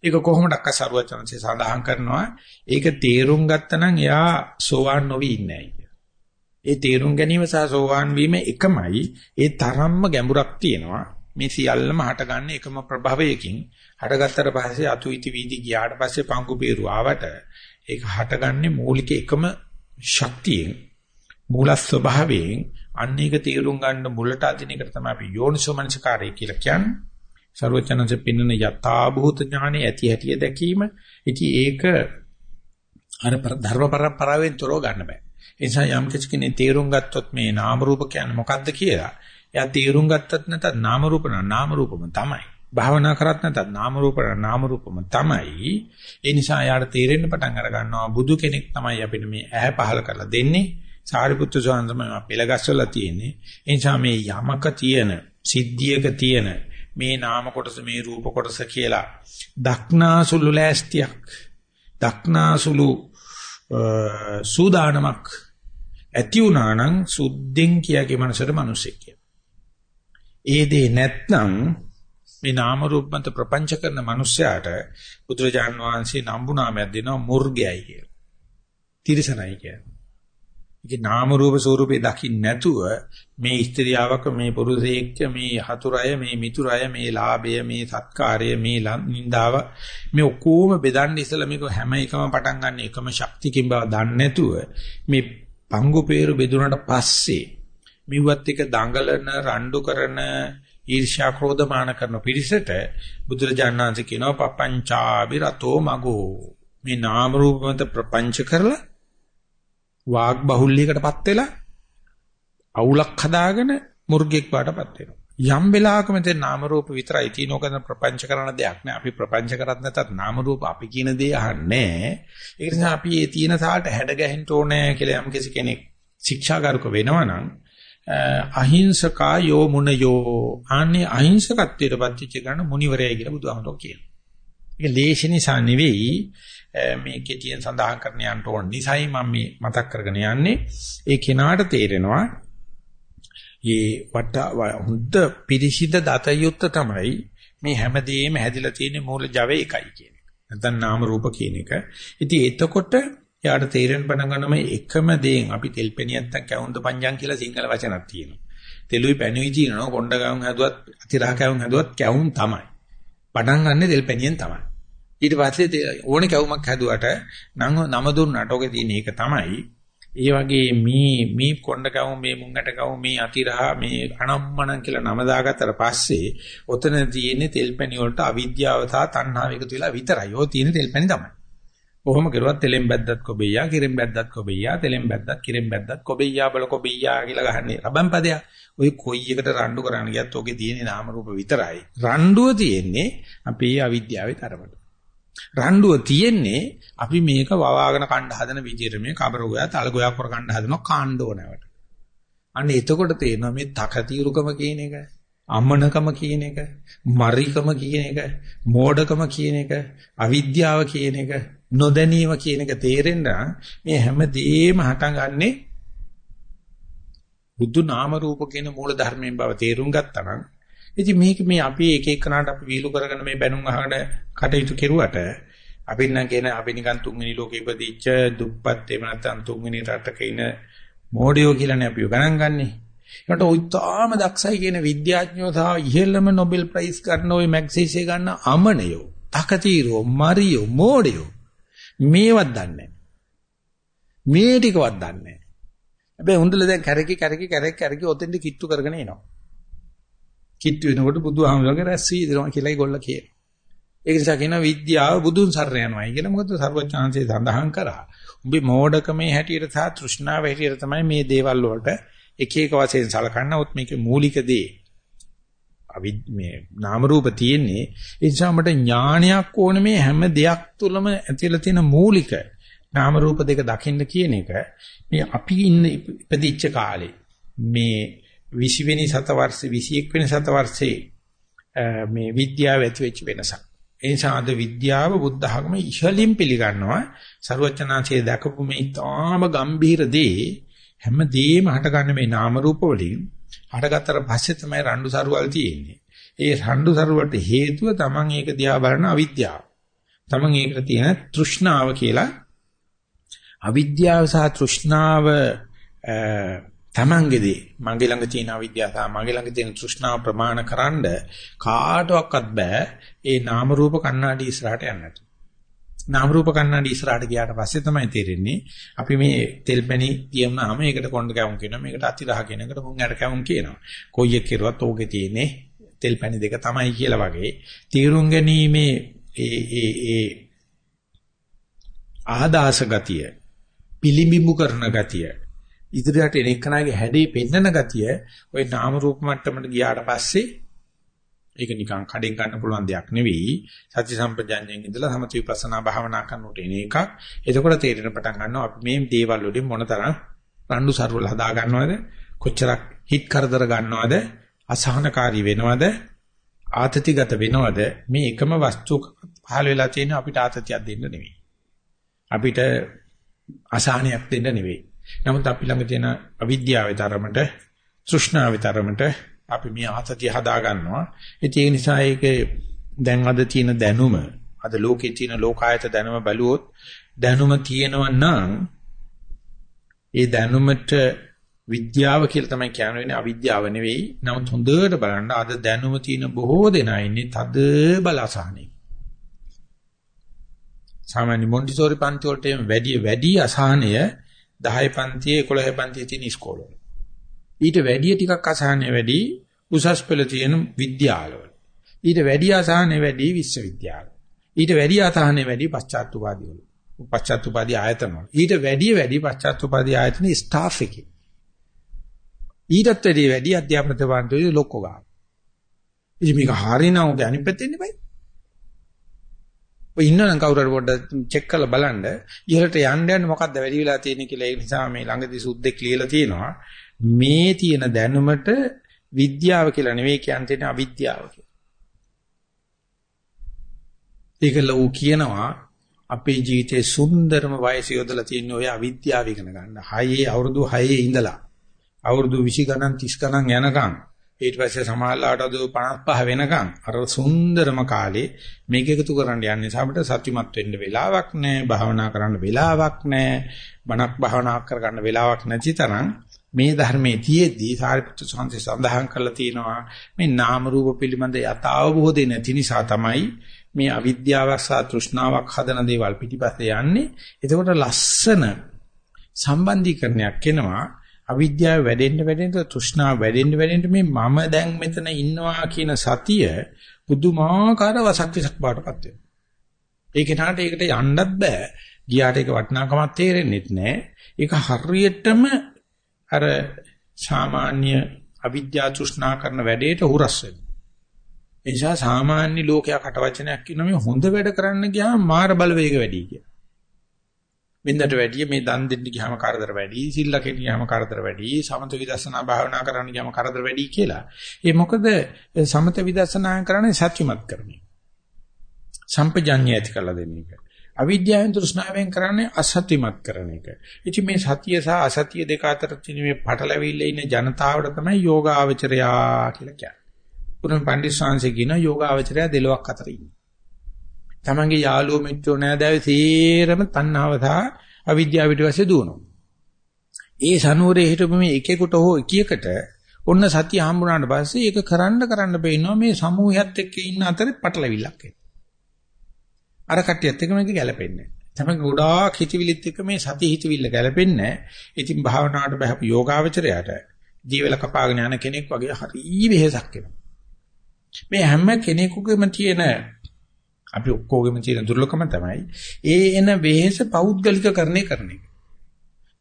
ඒක කොහොමද අක්කසරුවචනසේ සඳහන් කරනවා ඒක තේරුම් ගත්තනම් එයා සෝවාන් නොවි ඉන්නේ නැහැ ඒ තේරුම් ගැනීම සහ සෝවාන් වීම එකමයි. ඒ තරම්ම ගැඹුරක් තියෙනවා. මේ සියල්ලම හටගන්නේ එකම ප්‍රභවයකින්. හටගත්තට පස්සේ අතු ඉති වීදි ගියාට පස්සේ පංගු peeru ආවට ඒක හටගන්නේ මූලික එකම ශක්තියෙන් මූල ස්වභාවයෙන් අන්න ඒක තේරුම් ගන්න මුලට අදින එකට තමයි අපි යෝනිසෝමනසිකාරය කියලා කියන්නේ. ਸਰවචනන්සේ පින්නන යථා භූත ඥානෙ ඇති හැටිය දැකීම. ඉතින් ඒක අර ධර්ම පරම්පරාවෙන් තොරව ගන්න බෑ. ඒ නිසා යම් කෙනෙක් තේරුම් ගත්තොත් මේ නාම රූප කියන්නේ මොකක්ද කියලා. එයා තේරුම් ගත්තත් නැත්නම් නාම රූප නාම රූපම තමයි. භාවනා කරත් නැත්නම් නාම රූප නාම රූපම තමයි. ඒ නිසා යාට තේරෙන්න පටන් අර ගන්නවා බුදු කෙනෙක් තමයි අපිට මේ ඇහැ පහල කරලා දෙන්නේ. සාරිපුත්තු ස්වාමීන් තමයි පෙළගස්සලා තියෙන්නේ. ඒ නිසා මේ යමක තියෙන සිද්ධියක තියෙන මේ නාම කොටස මේ රූප කොටස කියලා දක්නාසුළු ලෑස්තියක් දක්නාසුළු සූදානමක් ඇති වුණා නම් සුද්ධෙන් කියාගේ මනසට මිනිසෙක් කිය. ඒ දේ නැත්නම් මේ නාම රූප මත ප්‍රපංච කරන මිනිසයාට බුදුරජාන් වහන්සේ නම්බු නාමයක් දෙනවා මුර්ගයයි කියලා. තිරසනයි කියලා. ඒකේ නාම රූප ස්වරූපේ දකින්න නැතුව මේ ස්ත්‍රියාවක මේ පුරුෂයෙක් මේ හතුරය මේ මිතුරය මේ ලාභය මේ සත්කාරය මේ නින්දාව මේ ඔක්කොම බෙදන්න ඉස්සලා මේක හැම එකම පටන් ගන්න එකම ශක්තියකින් බව දන්නේ නැතුව මේ පංගු peeru බෙදුනට පස්සේ මිව්වත් එක දඟලන රණ්ඩු කරන ඊර්ෂ්‍යා ක්‍රෝධ මාන කරන පිරිසට බුදුරජාණන් වහන්සේ කියනවා පපංචාබි රතෝ මගෝ මේ නාම රූප මත ප්‍රපංච කරලා වාග් බහුල්‍යයකටපත් වෙලා අවුලක් හදාගෙන මුර්ගෙක් වාටපත් වෙනවා. යම් වෙලාවක මෙතන නාම රූප විතරයි තියෙනකන් ප්‍රපංච කරන දෙයක් නෑ. අපි ප්‍රපංච කරත් නැතත් නාම රූප අපි කියන දේ අහන්නේ. ඒ නිසා අපි මේ තියෙන සාලට හැඩ ගැහෙන්න ඕනේ කියලා යම් කෙනෙක් ශික්ෂාගාරක වෙනවා නම් අහිංසකා යෝ මුනයෝ අනේ අහිංසකත්වයට පත්‍චිච්ච ගන්න මුනිවරයයි කියලා බුදුහාමරෝ කියනවා. ඒක ලේසි නිසා නෙවෙයි මේ කෙටියෙන් සඳහන් කරන්න යන්න ඕන නිසයි මම මේ මතක් කරගෙන යන්නේ ඒ කෙනාට තේරෙනවා මේ වට හොඳ පිරිසිදු දත යුත්ත තමයි මේ හැමදේම හැදිලා තියෙන මූල Java එකයි කියන එක. නැත්නම් නාම රූප කියන එක. ඉතින් එතකොට යාට තේරෙන්න පටන් ගන්නවා මේ එකම දේෙන් අපි තෙල්පෙනියක් කැවුම්ද පංජන් කියලා සිංහල වචනක් තියෙනවා. තෙලුයි පැණුයි තියෙනවා කොණ්ඩ කැවුම් හැදුවත් අතිරහ කැවුම් හැදුවත් කැවුම් තමයි. පටන් ගන්නෙ තෙල්පෙනියෙන් තමයි. ඊට පස්සේ ඕනේ කැවුමක් හැදුවට නම් නම දුන්නට ඔගේ තියෙන එක තමයි. ඒ වගේ මේ මේ කොණ්ඩ කැවුම මේ මුංගට කැවුම මේ අතිරහා මේ අනම්මනම් කියලා නම දාගත්තට පස්සේ ඔතන තියෙන්නේ තෙල්පැණි වලට අවිද්‍යාව සහ තණ්හාව එකතු වෙලා විතරයි. ඔය තියෙන තෙල්පැණි තමයි. කොහොම කරුවත් තෙලෙන් බැද්දත් කොබෙයියා, කිරෙන් බැද්දත් කොබෙයියා, තෙලෙන් බැද්දත් කිරෙන් බැද්දත් කොබෙයියා බල කොබෙයියා කියලා ගහන්නේ. රබන් පදයක්. ඔය කොයි එකට රණ්ඩු කරන්න ගියත් ඔගේ තියෙන නාම රූප විතරයි. රණ්ඩුව තියෙන්නේ අපේ අවිද්‍යාවේ තරමට. රණ්ඩුව තියෙන්නේ අපි මේක වවාගෙන කණ්ඩ හදන විදිහට මේ කබරෝගයා තලගෝයා කර කණ්ඩ හදනවා කාණ්ඩෝ නැවට. අන්න එතකොට තේරෙනවා මේ තකතිරුකම කියන එක, අමනකම කියන එක, මරිකම කියන එක, මෝඩකම කියන එක, අවිද්‍යාව කියන එක, නොදැනීම කියන එක තේරෙන්න මේ හැමදේම හටගන්නේ බුදු නාම රූප කියන මූල ධර්මයෙන් බව තේරුම් ගත්තා නම් ඉතින් මේක මේ අපි එක එකනට අපි වීලු කරගෙන මේ බැනුම් අහගෙන කටයුතු කෙරුවට අපි නම් කියන අපි නිකන් තුන්වෙනි ලෝකෙ ඉපදිච්ච දුප්පත් එහෙම නැත්නම් තුන්වෙනි රටක ඉන මෝඩයෝ කියලානේ අපි ගණන් ගන්නෙ. ඒකට උත්තාම දක්ෂයි කියන විද්‍යාඥයෝ සහ ඉහළම නොබෙල් ප්‍රයිස් ගන්න ওই මැග්සීසේ ගන්න අමනයෝ, තකතිරෝ, මරියෝ, මෝඩයෝ මේවත් දන්නේ මේ ටිකවත් දන්නේ හැබැයි හොඳල දැන් කැරකි කැරකි කැරකි කැරකි ඔතෙන්ද කිට්ටු කරගෙන එනවා. කිට්ටු වෙනකොට බුදුහාමුදුරගේ රැස් වී දෙනවා කියලායි ගොල්ල කියනවා. ඒක නිසා කියනවා විද්‍යාව බුදුන් සරණ යනවායි කියලා. මොකද සර්වඥාන්සේ සඳහන් කරා. උඹේ මෝඩකමේ හැටියට සහ තෘෂ්ණාව හැටියට තමයි මේ දේවල් වලට එක එක වශයෙන් සලකන්න. උත් මේකේ මූලික දේ අවි මේ නාම රූප තියෙන්නේ ඒ නිසා මට ඥානයක් ඕන මේ හැම දෙයක් තුළම ඇතිලා තියෙන මූලික නාම රූප දෙක දකින්න කියන එක මේ අපි ඉන්න ඉපදිච්ච කාලේ මේ 20 වෙනි සතවර්ෂේ 21 වෙනි සතවර්ෂේ මේ විද්‍යාව ඇති වෙච්ච වෙනසක්. ඒ නිසා අද විද්‍යාව බුද්ධ ආගම ඉහළින් පිළිගන්නවා. ਸਰවචනාංශයේ දැකපු මේ ඊටාම ගම්භීර දේ හැමදේම හටගන්න මේ නාම රූප වලින් හටගත්තට පස්සේ තමයි රණ්ඩු සරුවල් තියෙන්නේ. ඒ රණ්ඩු සරුවලට හේතුව Taman ඒක දිහා බලන අවිද්‍යාව. Taman ඒකට තියෙන තෘෂ්ණාව කියලා අවිද්‍යාව සහ තෘෂ්ණාව තමන්ගේදී මගේ ළඟ තියෙන අවිද්‍යාව සහ මගේ ළඟ තියෙන තෘෂ්ණාව ප්‍රමාණකරනද කාටවත් බෑ ඒ නාම රූප කණ්ණාඩි ඉස්සරහට යන්නට. නාම රූප කණ්ණාඩි ඉස්සරහට ගියාට පස්සේ තමයි තේරෙන්නේ අපි මේ තෙල්පැණි තියමනාම ඒකට කොණ්ඩ කැවුම් කියනවා මේකට අතිරහ කියන එකට මුං යට කැවුම් කියනවා. කොයි එක කෙරුවත් ඕකේ තියෙන්නේ තෙල්පැණි දෙක තමයි කියලා වගේ තීරුම් ගැනීමේ ඒ ඒ ඒ ආදාස ගතිය පිළිඹු කරන ගතිය ඉදිරියට එන එකනාගේ හැඩේ පෙන්නන ගතිය ওই නාම රූප මට්ටමට ගියාට පස්සේ ඒක නිකන් කඩෙන් ගන්න පුළුවන් දෙයක් නෙවෙයි. සත්‍ය සම්පජඤ්ඤයෙන් ඉඳලා සමථ විපස්සනා භාවනා කරනකොට එන එකක්. එතකොට තේරෙන පටන් ගන්නවා අපි මේ දේවල් වලින් මොනතරම් රණ්ඩු සරුවල හදා ගන්නවද? කොච්චරක් හිත් කරදර ගන්නවද? අසහනකාරී වෙනවද? ආතතිගත වෙනවද? මේ එකම වස්තුවක පහළ වෙලා තියෙන අපිට ආතතියක් දෙන්න නෙවෙයි. අපිට අසහනයක් දෙන්න නෙවෙයි. නමුත් අපි ළඟ තියෙන අවිද්‍යාවේ තරමට, තෘෂ්ණාවේ තරමට අපි මේ ආතතිය හදා ගන්නවා. ඒ නිසා ඒකේ දැන් අද තියෙන දැනුම, අද ලෝකේ තියෙන ලෝකායත දැනුම බැලුවොත් දැනුම තියෙනවා නම් ඒ දැනුමට විද්‍යාව කියලා තමයි කියන්නේ අවිද්‍යාව නෙවෙයි. නමුත් හොඳට බලන්න අද දැනුම තියෙන බොහෝ දෙනා ඉන්නේ තද බල අසහනේ. සාමාන්‍ය මොන්ටිසෝරි පන්ති වලට වැඩි වැඩි අසහනය 10 පන්තියේ 11 පන්තියේ තියෙන ඉස්කෝලවල. ඊට වැඩිය ටිකක් අසහනය වැඩි උසස් පෙළ තියෙන විද්‍යාලවල. ඊට වැඩි අසහනය වැඩි විශ්වවිද්‍යාල. ඊට වැඩි අසහනය වැඩි පශ්චාත්තුපාදී වල. පශ්චාත්තුපාදී ආයතන වල. ඊට වැඩි වැඩි පශ්චාත්තුපාදී ආයතන ස්ටාෆ් එකේ. ඊටත් වැඩි වැඩි අධ්‍යාපන දෙපාර්තමේන්තුවේ ලොක්කෝ ගන්න. ඉතින් මේක හරිනව ගැනි පැත්තෙන්නේ බයි. ඔය ඉන්නනම් කවුරු හරි පොඩ්ඩක් චෙක් කරලා බලන්න ඉහළට යන්න යන්න මොකද්ද වැඩි වෙලා තියෙන්නේ කියලා ඒ නිසා මේ ළඟදී සුද්දෙක් ලියලා තියෙනවා මේ තියෙන දැනුමට විද්‍යාව කියලා නෙවෙයි කියන්නේ අවිද්‍යාව කියලා. ඒකල ඌ කියනවා අපේ ජීවිතේ සුන්දරම වයස යොදලා තියෙන ඔය අවිද්‍යාව ඉගෙන ගන්න. හයේ අවුරුදු 6 ඉඳලා. අවුරුදු 20 ගණන් 30 ගණන් යනකම්. ඊට පස්සේ සමාහලාට අද 55 වෙනකන් අර සුන්දරම කාලේ මේක එකතු කරන්න යන්නේ අපිට සත්‍යමත් වෙන්න වෙලාවක් නැහැ භාවනා කරන්න වෙලාවක් නැහැ බණක් භාවනා කරගන්න වෙලාවක් නැති තරම් මේ ධර්මයේ තියේදී සාරිපුත්‍ර සංසය සඳහන් කරලා තියෙනවා මේ නාම රූප පිළිබඳ යථාබෝධය නැති නිසා තමයි මේ අවිද්‍යාවක් සහ තෘෂ්ණාවක් හදන දේවල් පිටිපස්සේ යන්නේ එතකොට ලස්සන සම්බන්ධීකරණයක් එනවා අවිද්‍යාව වැඩෙන්න වැඩෙන්න තෘෂ්ණාව වැඩෙන්න වැඩෙන්න මේ මම දැන් මෙතන ඉන්නවා කියන සතිය පුදුමාකාර වසක් විසක් බාටපත් වෙනවා. ඒක නාට ඒකට යන්නත් බෑ. ගියාට ඒක වටිනාකමක් තේරෙන්නෙත් නෑ. ඒක හරියටම අර සාමාන්‍ය අවිද්‍යා තෘෂ්ණා කරන වැඩේට හුරස් වෙනවා. ඒ නිසා සාමාන්‍ය ලෝකයා කටවචනයක් කියන මේ හොඳ වැඩ කරන්න ගියාම මාර බලවේග වැඩි කියලා. වෙනදට වැඩිය මේ දන් දෙන්න ගියාම කරදර වැඩි, සිල්ලා කෙන ගියාම කරදර වැඩි, සමත විදර්ශනා භාවනා කරන්න ගියාම කරදර වැඩි කියලා. ඒ මොකද සමත විදර්ශනා කරන්නේ සත්‍යමත් කරන්නේ. සම්පජාඤ්ඤය ඇති කරලා දෙන එක. අවිද්‍යාවෙන් තෘෂ්ණාවෙන් කරන්නේ අසත්‍යමත් කරන එක. ඉතින් මේ සතිය සහ අසතිය දෙක අතර තියෙන මේ පටලැවිල්ල ඉන්න ජනතාවට තමයි යෝගාවචරයා කියලා කියන්නේ. පුරුම පණ්ඩිත ශාන්සේ කියන යෝගාවචරයා දෙලොක් අතර ඉන්නේ. තමන්ගේ යාළුවෝ මිත්‍රෝ නෑදෑයෝ සීරම තණ්හාව සහ අවිද්‍යාව පිටවසේ දුවනවා. ඒ සනුවරේ හිටපු මේ එකෙකුට හෝ එකයකට ඔන්න සතිය හම්බුනාට පස්සේ ඒක කරන්න කරන්න බේනවා මේ සමූහයත් එක්ක ඉන්න අතරේ පටලවිල්ලක් එනවා. අර කට්ටියත් එක්ක මේක ගැලපෙන්නේ නැහැ. තමයි ගොඩාක් හිතවිලිත් එක්ක මේ සති හිතවිල්ල ගැලපෙන්නේ නැහැ. ඉතින් භාවනාවට බහපු යෝගාවචරයට ජීවල කපාගෙන යන කෙනෙක් වගේ හරි වෙහෙසක් එනවා. මේ හැම කෙනෙකුගේම තියෙන අපි ඔක්කොගෙම තියෙන දුර්ලභකම තමයි ඒ එන වෙහෙස පෞද්ගලිකකරණය කරන එක.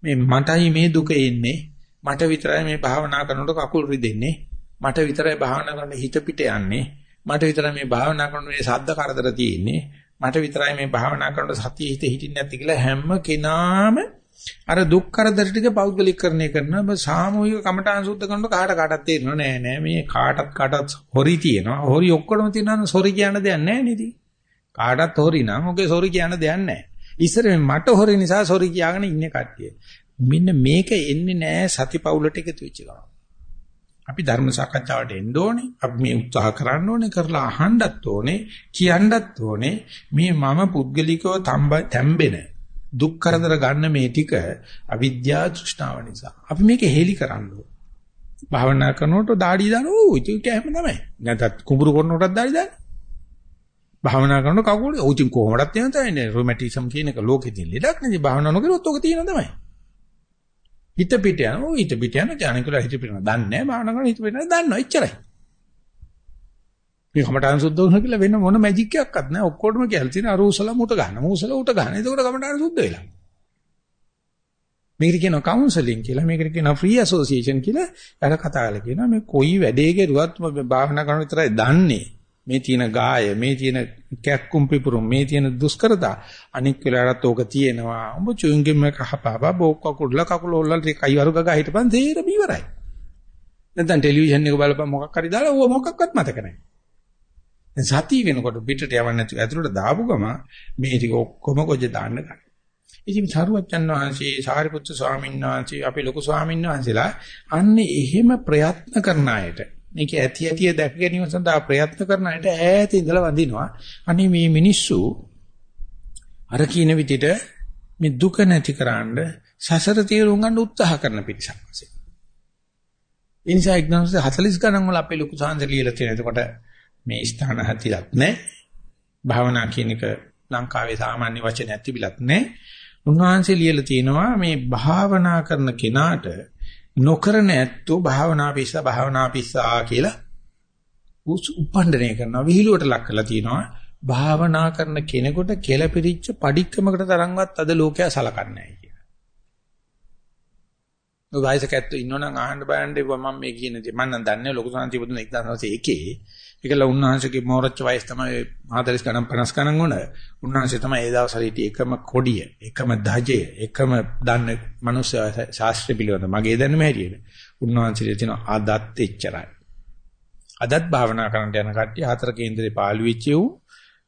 මේ මටයි මේ දුක එන්නේ මට විතරයි මේ භාවනා කරනකොට කකුල් රිදෙන්නේ මට විතරයි භාවනා කරන හිත පිට යන්නේ මට විතරයි මේ භාවනා කරන මේ සද්ද කරදර තියෙන්නේ මට විතරයි මේ භාවනා කරනකොට සතිය හිත හිටින්නේ නැති කියලා හැම කෙනාම අර දුක් කරදර ටික පෞද්ගලිකකරණය කරන බ සාමූහික කමඨාන් සුද්ධ කරනකොට කාට කාටත් තේරෙනව නෑ නෑ මේ කාටත් කාටත් හොරි තියෙනවා හොරි ඔක්කොම තියෙනවා සොරි කියන දෙයක් නෑ නේද කාටත් හොරි නම් ඔගේ සොරි කියන්න දෙයක් නැහැ. ඉස්සර මට හොරි නිසා සොරි කියාගෙන ඉන්නේ කට්ටිය. මෙන්න මේක එන්නේ නැහැ සතිපවුලට එකතු වෙච්ච ගමන්. අපි ධර්ම සාකච්ඡාවට එන්න ඕනේ. අපි මේ උත්සාහ කරන්න ඕනේ කරලා අහන්නත් ඕනේ, කියන්නත් ඕනේ. මේ මම පුද්ගලිකව තැම්බෙන දුක් කරදර ගන්න මේ ටික අවිද්‍යාව තෘෂ්ණාව නිසා. අපි මේක හේලි කරන්න ඕන. භාවනා කරනකොට দাঁඩි දානවා. ඔය ඉතින් කැම තමයි. නැත්නම් කුඹුරු කරනකොටත් দাঁඩි දානවා. භාවනා කරනකොට කකුල ඔය ඉතින් කොහොමදත් එහෙම තමයි. රොමැටිසම් කියන එක ලෝකෙදී ලෙඩක් නෙවෙයි. භාවනා නොකරොත් ඔක තියෙන තමයි. හිත පිට යනවා. හිත පිට යන ඥානිකලා හිත පිට යනවා. දන්නේ නැහැ. භාවනා කරන හිත පිට යනවා. දන්නවා. එච්චරයි. මේ කමඨාන් සුද්ධ වුණා කියලා වෙන මොන මැජික් එකක්වත් නැහැ. ඔක්කොටම කියලා තියෙන අරූසල මුට ගන්න. මූසල උට ගන්න. එතකොට කමඨාන් සුද්ධ වෙලා. මේකට කියනවා කවුන්සලින් කියලා. මේකට කියනවා ෆ්‍රී ඇසෝසියේෂන් කියලා. යාර කතා කරලා කියනවා මේ කොයි වැඩේ කරුවත් භාවනා කරන විතරයි දන්නේ. මේ තියෙන ගාය, මේ තියෙන කැක්කුම් පිපුරුම්, මේ තියෙන දුෂ්කරතා අනික් වෙලාවටත් ඕක තියෙනවා. උඹ චුංගෙම කහපාපා බෝක් කකුල්ල කකුල හොල්ලල් කයි වරු ගගා හිටපන් තේර බීවරයි. නැත්නම් ටෙලිවිෂන් එක බලපන් මොකක් හරි දාලා ඕව මොකක්වත් මතක නැහැ. දැන් සතිය වෙනකොට පිටට යවන්න නැතුව ඇතුළට දාපු ගම මේ ටික ඔක්කොම කොජ දාන්න ගන්න. ඉතින් සරුවච්චන් වහන්සේ සාරිපුත්‍ර ස්වාමීන් වහන්සේ අපි ලොකු ස්වාමීන් වහන්සේලා අන්න එහෙම ප්‍රයත්න කරන අයට මේක ඇති ඇති දැක ගැනීම සඳහා ප්‍රයත්න කරන අයට ඈත ඉඳලා වඳිනවා. අනේ මේ මිනිස්සු අර කියන විදිහට මේ දුක නැතිකරන්න සසර තීරුම් ගන්න උත්සාහ කරන පිටසක් වශයෙන්. ඉන්සයි 1940 ගණන් වල අපේ ලොකු සාංශ ලියලා තියෙන. එතකොට මේ ස්ථාන හතිලක් නැහැ. භාවනා කියන එක ලංකාවේ සාමාන්‍ය වචනයක් තිබිලත් නැහැ. උන්වහන්සේ ලියලා තියෙනවා මේ භාවනා කරන කෙනාට නොකරන ඇත්තෝ භාවනා පිස්සා භාවනා පිස්සා කියලා උපණ්ඩණය කරනවා. විහිළුවට ලක් කරලා තියෙනවා. භාවනා කරන කෙනෙකුට කෙලපිරිච්ච padikkamakata තරම්වත් අද ලෝකයා සලකන්නේ නැහැ කියලා. ඔය වයසක ඇත්තෝ ඉන්නවනම් අහන්න බලන්න මම මේ කියන දේ මම නම් දන්නේ ලොකු සාන්ති පුදුන 1901 ඒකල උන්වහන්සේගේ මෝරච්ච වයස තමයි 40 ගණන් 50 ගණන් වුණ. උන්වහන්සේ තමයි ඒ දවස්වල හිටියේ එකම කොඩිය, එකම ධජය, එකම දන්න මනුස්ස ශාස්ත්‍ර පිළිවෙත. මගේ දැනුම හැටියට. උන්වහන්සේ තියෙන අදත් එච්චරයි. අදත් භාවනා කරන්න යන කට්ටිය හතර කේන්දරේ පාළු වෙච්ච උ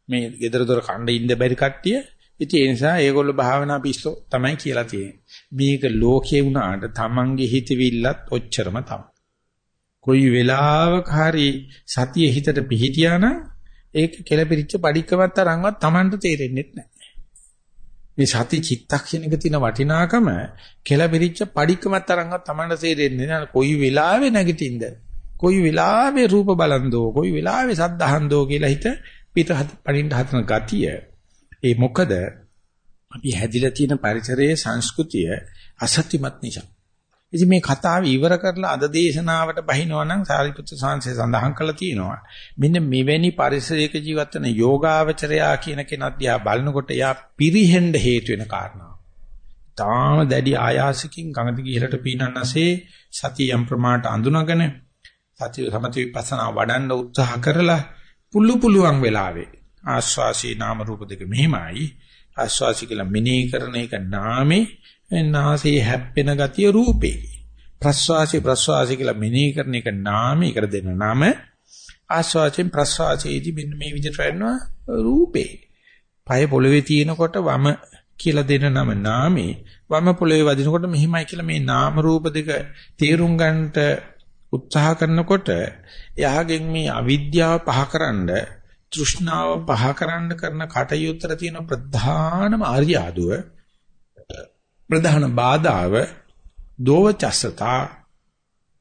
මේ gedara dora කණ්ඩ ඉන්න බැරි කට්ටිය ඉතින් ඒ නිසා ඒගොල්ලෝ භාවනා පිස්සෝ තමයි කියලා තියෙන්නේ. මේක ලෝකේ වුණාට තමන්ගේ හිතවිල්ලත් ඔච්චරම තමයි. කොයි වෙලාවක හරි සතිය හිතට පිහිටියා නම් ඒක කෙලපිරිච්ච padikkamat තරම්වත් Tamanට තේරෙන්නේ නැහැ. මේ සති චිත්තක්ෂණයක තියෙන වටිනාකම කෙලපිරිච්ච padikkamat තරම්වත් Tamanට තේරෙන්නේ නැහැ. කොයි වෙලාවෙ නැගිටින්ද? කොයි වෙලාවෙ රූප බලන්දෝ? කොයි වෙලාවෙ සද්ද අහන්දෝ කියලා හිත පිට පණින්න හදන ගතිය. ඒ මොකද අපි හැදිලා තියෙන පරිසරයේ සංස්කෘතිය අසත්‍යමත් නිසා. ඉතින් මේ කතාව ඉවර කරලා අද දේශනාවට බහිනවා නම් සාරිපුත්‍ර සාංශය සඳහන් කළා තියෙනවා. මෙන්න මෙවැනි පරිසරයක ජීවත් වෙන යෝගාවචරයා කියන කෙනා දිහා බලනකොට එයා පිරිහෙන්න හේතු වෙන කාරණා. තාම දැඩි ආයාසකින් ගඟ දිගේ ඉහළට පීනන්නසේ සතිය යම් ප්‍රමාණයට අඳුනගෙන සතිය සමති විපස්සනා වඩන්න උත්සාහ කරලා පුළු පුළුවන් වෙලාවේ ආස්වාසී නාම රූප දෙක මෙහිමයි ආස්වාසී කියලා මෙනෙහි කරන එක නාමේ නාසයේ හැප්පෙන ගතිය රූපේ. ප්‍රස්වාසී ප්‍රස්වාසී කියලා මෙනෙහි කරන එක නාමයකට දෙන නම ආස්වාසයෙන් ප්‍රස්වාසයේදී මෙන්න මේ විදිහට වෙනවා රූපේ. පය පොළවේ තියෙනකොට වම කියලා දෙන නම නාමේ වම පොළවේ වදිනකොට මෙහිමයි කියලා මේ නාම රූප දෙක තේරුම් ගන්නට උත්සාහ කරනකොට එයාගෙන් මේ අවිද්‍යාව පහකරනද තෘෂ්ණාව පහකරන්න කරන කටයුත්තට තියෙන ප්‍රධානම ආර්යාදුව ප්‍රධාන බාධාව දෝවචස්සතා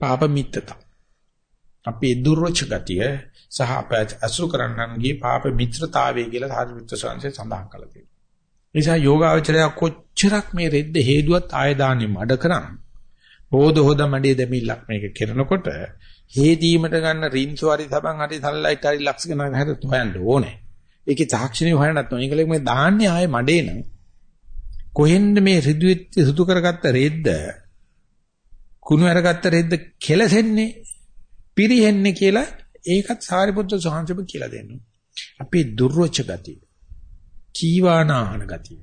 පාපමිත්තතා. අපේ දුර්වච ගතිය සහ අප අසුර කරන්නන්ගේ පාප මිත්‍රතාවය කියලා සාරිපුත්‍ර සංසේ සඳහන් කළා තියෙනවා. නිසා යෝගාවචරය කොච්චරක් මේ රෙද්ද හේදුවත් ආයදානෙ මඩ කරන් හොද හොද මඩේ දෙමිල්ලක් මේක කරනකොට හේදීමට ගන්න රින්සු හරි සබන් හරි සල්ලයිට් හරි ලක්ෂ ගණන් හැදත් හොයන්න ඕනේ. ඒකේ තාක්ෂණිය හොයන්නත් ඕනේ. ඒකලෙක මේ දාන්නේ ආයේ මඩේ නම් කොහෙන්ද මේ ඍදුවෙත් සුදු කරගත්ත රෙද්ද කුණු අරගත්ත රෙද්ද කෙලසෙන්නේ පිරිහෙන්නේ කියලා ඒකත් සාරිපුත්‍ර සෝහන්සබ කියලා දෙනවා. අපේ දුර්වච ගතිය. කීවානාහන ගතිය.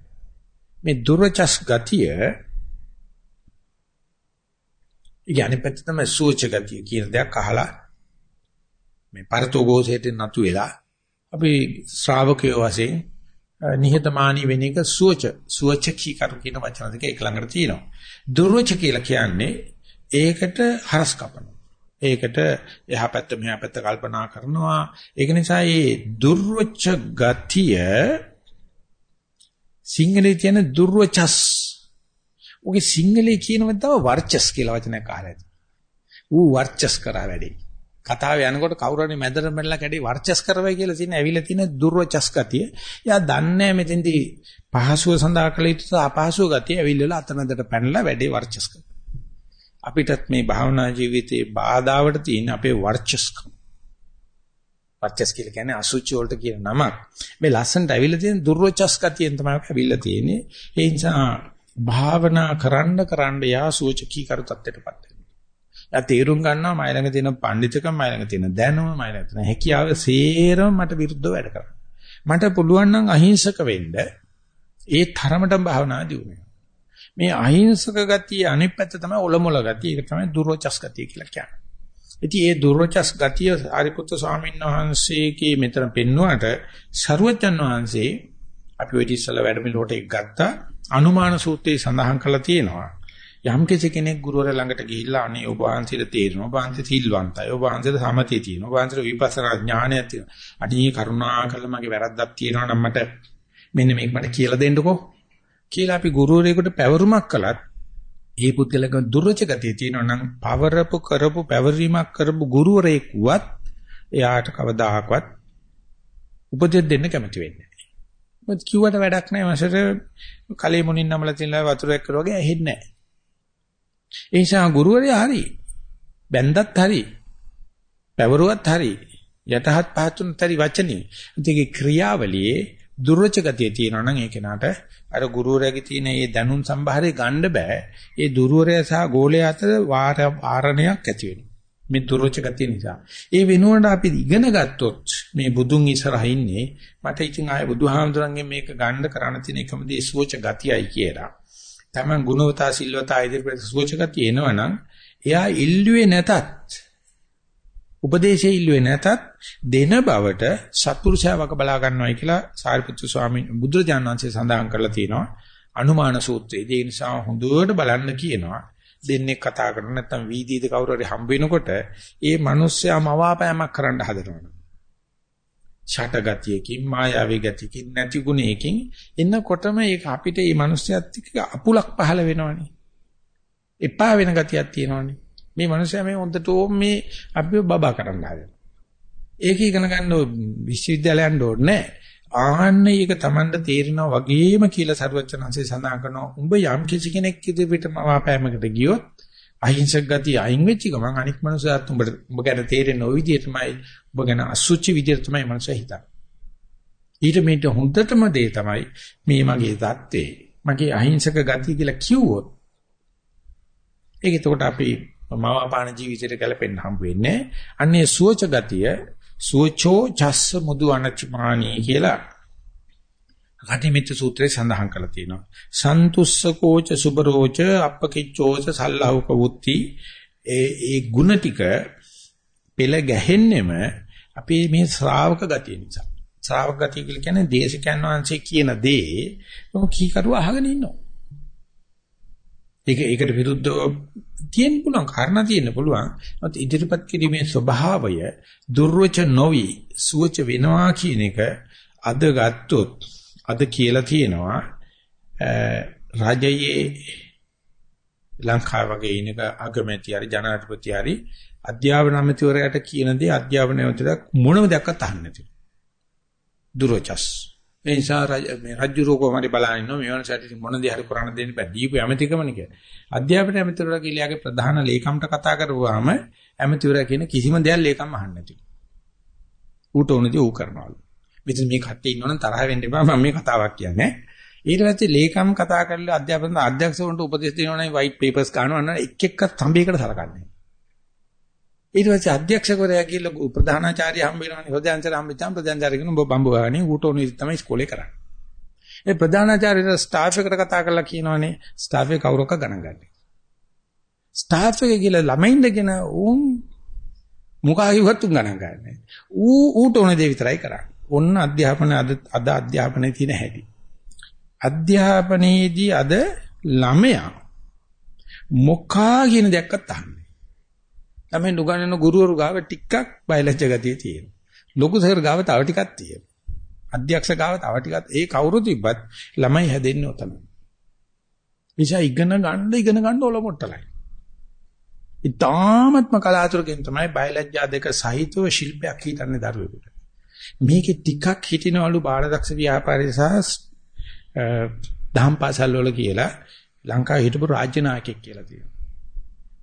මේ දුර්වචස් ගතිය යන්නේ පැත්ත තමයි සූච ගතිය කියන දෙයක් අහලා මේ පරතෝගෝසයට නතු වෙලා අපි ශ්‍රාවකයෝ වශයෙන් නිහතමානී වෙන එක සුවච සුවචකී කරු කියන වචන දෙක එක ළඟට තියෙනවා. දුර්වච කියලා කියන්නේ ඒකට හරස් කපනවා. ඒකට එහා පැත්ත මෙහා පැත්ත කල්පනා කරනවා. ඒක නිසා මේ දුර්වච ගතිය සිංහලේ තියෙන දුර්වචස්. ඔගේ සිංහලේ කියනව තව වර්චස් කියලා වචනයක් අහලා ඇති. ඌ වර්චස් කරා වැඩේ. කතාව යනකොට කවුරු හරි මැදට මැරලා කැඩේ වර්චස් කරවයි කියලා තියෙන ඇවිල්ලා තියෙන දුර්වචස් ගතිය. එයා දන්නේ මෙතෙන්දී පහසුව සඳහා කළ යුතු අපහසුව ගතිය ඇවිල්ලා අතනදට පැනලා වැඩේ වර්චස් කරනවා. අපිටත් මේ භාවනා ජීවිතයේ බාධාවට තියෙන අපේ වර්චස්කම. වර්චස් කියලා කියන්නේ අසුචි වලට කියන නමක්. මේ ලස්සනට ඇවිල්ලා තියෙන දුර්වචස් ගතියෙන් තමයි ඇවිල්ලා තියෙන්නේ. ඒ නිසා භාවනා කරන්න කරන්න යා සූචකී කරු තත්ත්වයටපත් වෙනවා. යා තේරුම් ගන්නවා මයි ළඟ තියෙන පඬිතුකම මයි ළඟ තියෙන දැනුම මයි ළඟ තියෙන හැකියාව සේරම මට විරුද්ධව වැඩ කරනවා. මට පුළුවන් නම් අහිංසක වෙන්න ඒ තරමටම භාවනා දියුනේ. මේ අහිංසක ගතිය අනිත් පැත්ත තමයි ඔලොමොල ගතිය. ඒක තමයි දුර්වචස් ගතිය කියලා කියන්නේ. ඉතින් ඒ දුර්වචස් ගතිය ආරිපුත්‍ර ස්වාමීන් වහන්සේගේ මෙතන පෙන්වුවට සරුවචන් වහන්සේ අපි ඔය ඉස්සල වැඩමිළුවට එක් ගත්තා අනුමාන සූත්‍රයේ සඳහන් කරලා තියෙනවා. යම් කෙනෙක් ගුරුවරයා ළඟට ගිහිල්ලා අනේ ඔබ වහන්සේට තේරෙනවා. ඔබ වහන්සේ සිල්වන්තයි. ඔබ වහන්සේට සමතිය තියෙනවා. ඔබ වහන්සේට විපස්සනා ඥානයක් තියෙනවා. අනේ කරුණාකර මගේ වැරද්දක් තියෙනවා නම් මට මෙන්න මේක මට කියලා දෙන්නකෝ. කියලා අපි ගුරුවරයෙකුට පැවරුමක් කළත් ඒ පුද්ගලක දුර්වච ගතිය තියෙනවා නම් පවරපු කරපු පැවරීමක් කරපු ගුරුවරයෙක්වත් එයාට කවදාහක්වත් උපදෙස් දෙන්න කැමති වෙන්නේ නැහැ. මොකද කිව්වට වැඩක් නැහැ. මාසෙට කලේ මුණින් නමලා තියලා වතුරක් කර වගේ ඇහෙන්නේ නැහැ. ඒ නිසා ගුරුවරයා හරි බැන්දත් හරි පැවරුවත් හරි යටහත් පහතුන් තරි වචනේ. ඒකේ ක්‍රියාවලියේ දුර්වච ගතිය තියෙනවා නම් ඒ කෙනාට අර ගුරුවරයාගේ තියෙන මේ දැනුම් සම්භාරය ගන්න බෑ. ඒ ගුරුවරයා සහ ගෝලයා අතර වාරණයක් ඇති වෙනවා. මේ දුර්වච ගතිය නිසා. ඒ වෙනුවට අපි ඉගෙන ගත්තොත් මේ බුදුන් ඉස්සරහ ඉන්නේ මට ඉතින් ආයේ බුදුහාමුදුරන්ගෙන් මේක ගන්න කරන්න තියෙන එකම දේ සුවච ගතියයි කියලා. Taman ගුණවතා සිල්වතා ඉදිරියට සුවච ගතිය එනවනම් එයා ඉල්ලුවේ නැතත් උපදේශය ඉල්ලුවේ නැතත් දෙන බවට සත්පුරුෂයා වක බලා ගන්නවයි කියලා සාරිපුත්තු ස්වාමීන් බුදුරජාණන් වහන්සේ සඳහන් කරලා තියෙනවා. අනුමාන සූත්‍රයේදී ඒ නිසා හොඳට බලන්න කියනවා. දෙන්නේ කතා කරන නැත්නම් වීදීද කවුරු හරි හම්බ වෙනකොට ඒ මිනිස්සයා මවාපෑමක් කරන්න හදනවා ඡටගතියකින් මායාවී ගතියකින් නැති ගුණයකින් එන්නකොටම ඒක අපිට මේ මිනිස්සයත් එක්ක අපුලක් පහළ වෙනවනේ එපා වෙන ගතියක් තියෙනවනේ මේ මනුස්සයා මේ හොඳට මේ අපිව බබා කරන්න හදනවා. ඒක ඉගෙන ගන්න විශ්වවිද්‍යාලය යන්න ඕනේ නැහැ. ආන්න ඒක Tamanda තේරෙනවා වගේම කියලා සරුවචනanse සඳහන් කරනවා. උඹ යම් කිසි කෙනෙක් ඉදිරියටම වාපෑමකට ගියොත් අහිංසක ගතිය අයින් වෙච්ච ගමන් අනික් මනුස්සයත් උඹට උඹ ගැන තේරෙන ওই විදිහටමයි උඹ ගැන අසුචි විදිහට තමයි මනුස්සය හිතන්නේ. ඊට මේට හොඳටම දේ තමයි මේ මගේ தත්තේ මගේ අහිංසක ගතිය කියලා කිව්වොත් ඒක එතකොට අපි මවාපාන ජීවිතයට ගැලපෙන්න හම් වෙන්නේ. අන්නේ සුවච ගතිය සුවචෝ චස්ස මුදු අනච්මානී කියලා කටිමිත සූත්‍රයේ සඳහන් කරලා තියෙනවා. සන්තුස්සකෝච සුබරෝච අපකිච්චෝච සල්ලාහුක වුත්ති ඒ ඒ ಗುಣ ටික පෙළ ගැහෙන්නෙම අපි මේ ශ්‍රාවක ගතිය නිසා. ශ්‍රාවක ගතිය කියලා කියන්නේ දේශකයන් වහන්සේ කියන දේ මොකක් කීකරුව අහගෙන ඉන්නවා. ඒක ඒකට විරුද්ධව තියෙන්න පුළුවන් කාරණා තියෙන්න පුළුවන්. නමුත් ඉදිරිපත් කිරීමේ ස්වභාවය දුර්වච නොවි සුවච වෙනවා කියන එක අද ගත්තොත් අද කියලා තියෙනවා රජයේ ලංකාව වගේ ඉනක අගමැති හරි ජනාධිපති හරි අධ්‍යාපන අමාත්‍යවරයාට කියන දේ අධ්‍යාපන අමාත්‍යවරයා මොනම දෙයක් අහන්නේ නැති. දුරචස් ඒ නිසා මේ රජ්ජු රෝගෝමරි බලන ඉන්නවා මේ වෙනසට මොන දේ හරි කරන්න දෙන්න බෑ දීපු ඇමතිකමනේ කියන්නේ. අධ්‍යාපන ඇමතිවරයා කියලාගේ ප්‍රධාන ලේකම්ට කතා කරුවාම ඇමතිවරයා කියන කිසිම දෙයක් ලේකම් අහන්නේ නැතිලු. ඌට ඕනදී ඌ කරනවලු. මෙතන මේ කට්ටිය ඉන්නවනම් තරහ වෙන්න එපා මම මේ කතාවක් කියන්නේ. ඊට පස්සේ ලේකම් කතා කරලා අධ්‍යාපන අධ්‍යක්ෂකවරුන්ට උපදෙස් දෙනවනේ white papers ගන්නවා නම් එක් එක්ක තඹයකට සලකන්නේ. ඊට පස්සේ අධ්‍යක්ෂකවරයා කියලා ප්‍රධානාචාර්ය හම්බ වෙනවනේ හොදයන්තර හම්බෙච්චාම ප්‍රධානාචාර්ය කියන ඔබ බම්බ ගානේ ඌට ඕනේ තමයි ඉස්කෝලේ කරන්නේ. ඒ ප්‍රධානාචාර්යලා ස්ටාෆ් එකට කතා කරලා කියනවනේ ස්ටාෆ් එක කවුරක්ක ගණන් ගන්න. ස්ටාෆ් එක කියලා ළමයින්දගෙන උන් මුඛාහිවත් උන් ගණන් ගන්නෑ. ඌ ඌට ඕනේ දේ විතරයි කරන්නේ. ඔන්න අධ්‍යාපන අද අද අධ්‍යාපනයේ තියෙන හැටි. අධ්‍යාපනයේදී අද ළමයා මොකා කියන දෙයක්වත් අහන්නේ ළමයි නුගන්නන ගුරුවරු ගාව ටිකක් බයලජ්ජ ගතිය තියෙනවා. ලොකු සර් ගාව තව ටිකක් තියෙනවා. අධ්‍යක්ෂ ගාව තව ටිකක් ඒ කවුරු තිබ්බත් ළමයි හැදෙන්නේ ඔතන. නිසා ඉගෙන ගන්න ඉගෙන ගන්න ඔලොමොට්ටලයි. ඉතාමත්ම කලාතුරකින් තමයි බයලජ්ජා දෙක සහිතව ශිල්පයක් හිතන්නේ දරුවෙකුට. මේකේ ටිකක් හිටිනවලු බාලදක්ෂ ව්‍යාපාරේ සහ දහම් පාසල් වල කියලා ලංකාවේ හිටපු රාජ්‍ය නායකයෙක් කියලා තියෙනවා.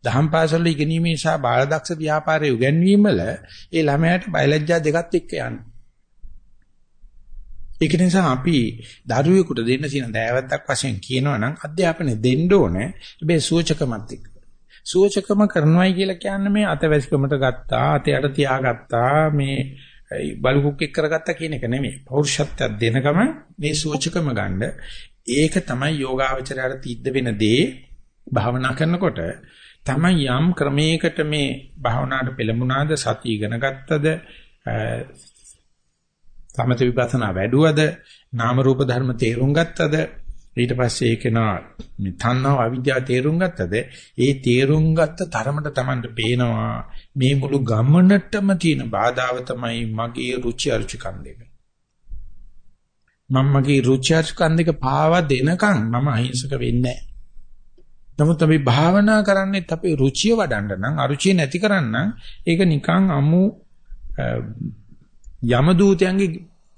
දහම් පාසල් වල ඉගෙනීමේ සහ බාලදක්ෂ ව්‍යාපාරයේ උගන්වීම වල ඒ ළමයාට බයලජ්ජා දෙකත් එක්ක යන්නේ. ඒක නිසා අපි දරුවෙකුට දෙන්න තියෙන දෑවැද්දක් වශයෙන් කියනවා නම් අධ්‍යාපනය දෙන්න ඕනේ. හැබැයි සූචකමත් එක්ක. සූචකම කරනවායි කියලා කියන්නේ මේ අතවැසිකමට ගත්තා, අතයට තියාගත්තා, මේ බලුකුක් එක් කරගත්තා කියන එක නෙමෙයි. පෞරුෂත්වයක් දෙනකම මේ සූචකම ගන්න. ඒක තමයි යෝගාවචරයට තිද්ද වෙන දේ භාවනා කරනකොට තමයි යම් ක්‍රමයකට මේ භාවනාවට පෙළඹුණාද සතිය ඉගෙන ගත්තද සමථ විපස්සනා වැඩුවද නාම රූප ධර්ම තේරුම් ගත්තද ඊට පස්සේ ඒක නා මේ තණ්හාව අවිද්‍යාව තේරුම් ගත්තද? ඒ තේරුම් ගත්ත තරමට Tamanට පේනවා මේ මුළු ගමනටම තියෙන බාධාව තමයි මගේ රුචි අරුචිකම් දෙක. මම මගේ රුචි අරුචිකම් දෙක පාවා දෙනකන් මම අහිංසක වෙන්නේ නමුත් අපි භාවනා කරන්නේ අපේ රුචිය වඩන්න නම් අරුචිය නැති කරන්න ඒක නිකන් අමු යම දූතයන්ගේ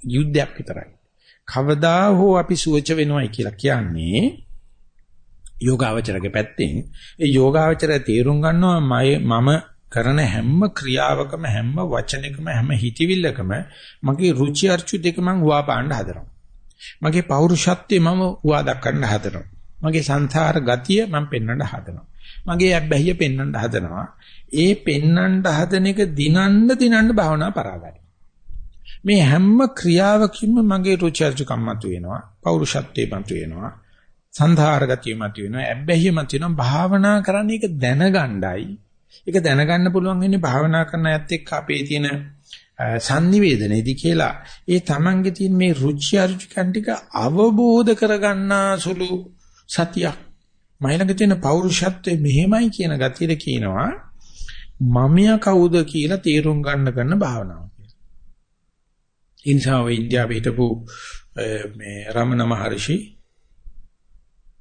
යුද්ධයක් විතරයි. කවදා හෝ අපි සුවච වෙනවයි කියලා කියන්නේ යෝගාවචරගේ පැත්තෙන් ඒ යෝගාවචරය තේරුම් ගන්නවා මම කරන හැම ක්‍රියාවකම හැම වචනයකම හැම හිතවිල්ලකම මගේ රුචි අරුචි දෙක මං හුවා පාන්න හදනවා. මගේ පෞරුෂත්වය මම හුවා දක්වන්න හදනවා. මගේ සංසාර ගතිය මම පෙන්වන්න හදනවා. මගේ අබ්බැහිය පෙන්වන්න හදනවා. ඒ පෙන්වන්න හදන එක දිනන්න දිනන්න භාවනා පරාදයි. මේ හැම ක්‍රියාවකින්ම මගේ රුචර්ජකම් මත වෙනවා පෞරුෂත්වයේ මත වෙනවා සංධාර ගතිය මත වෙනවා ඇබ්බැහිය මත වෙනවා භාවනා කරන්නේ ඒක දැනගණ්ඩයි. ඒක දැනගන්න පුළුවන් වෙන්නේ භාවනා කරන ඇත්ත එක්ක අපේ තියෙන sannivedanayedi කියලා. ඒ Tamange තියෙන මේ රුචි අරුචිකන් ටික අවබෝධ කරගන්නා සුළු සතියක්. මයිලඟ තියෙන පෞරුෂත්වයේ මෙහෙමයි කියන ගතියද කියනවා මමියා කවුද? කියලා තීරුම් ගන්න කරන භාවනාව. ඒ නිසා ඔය ඉන්දියාවේ හිටපු මේ රමණ මහර්ෂි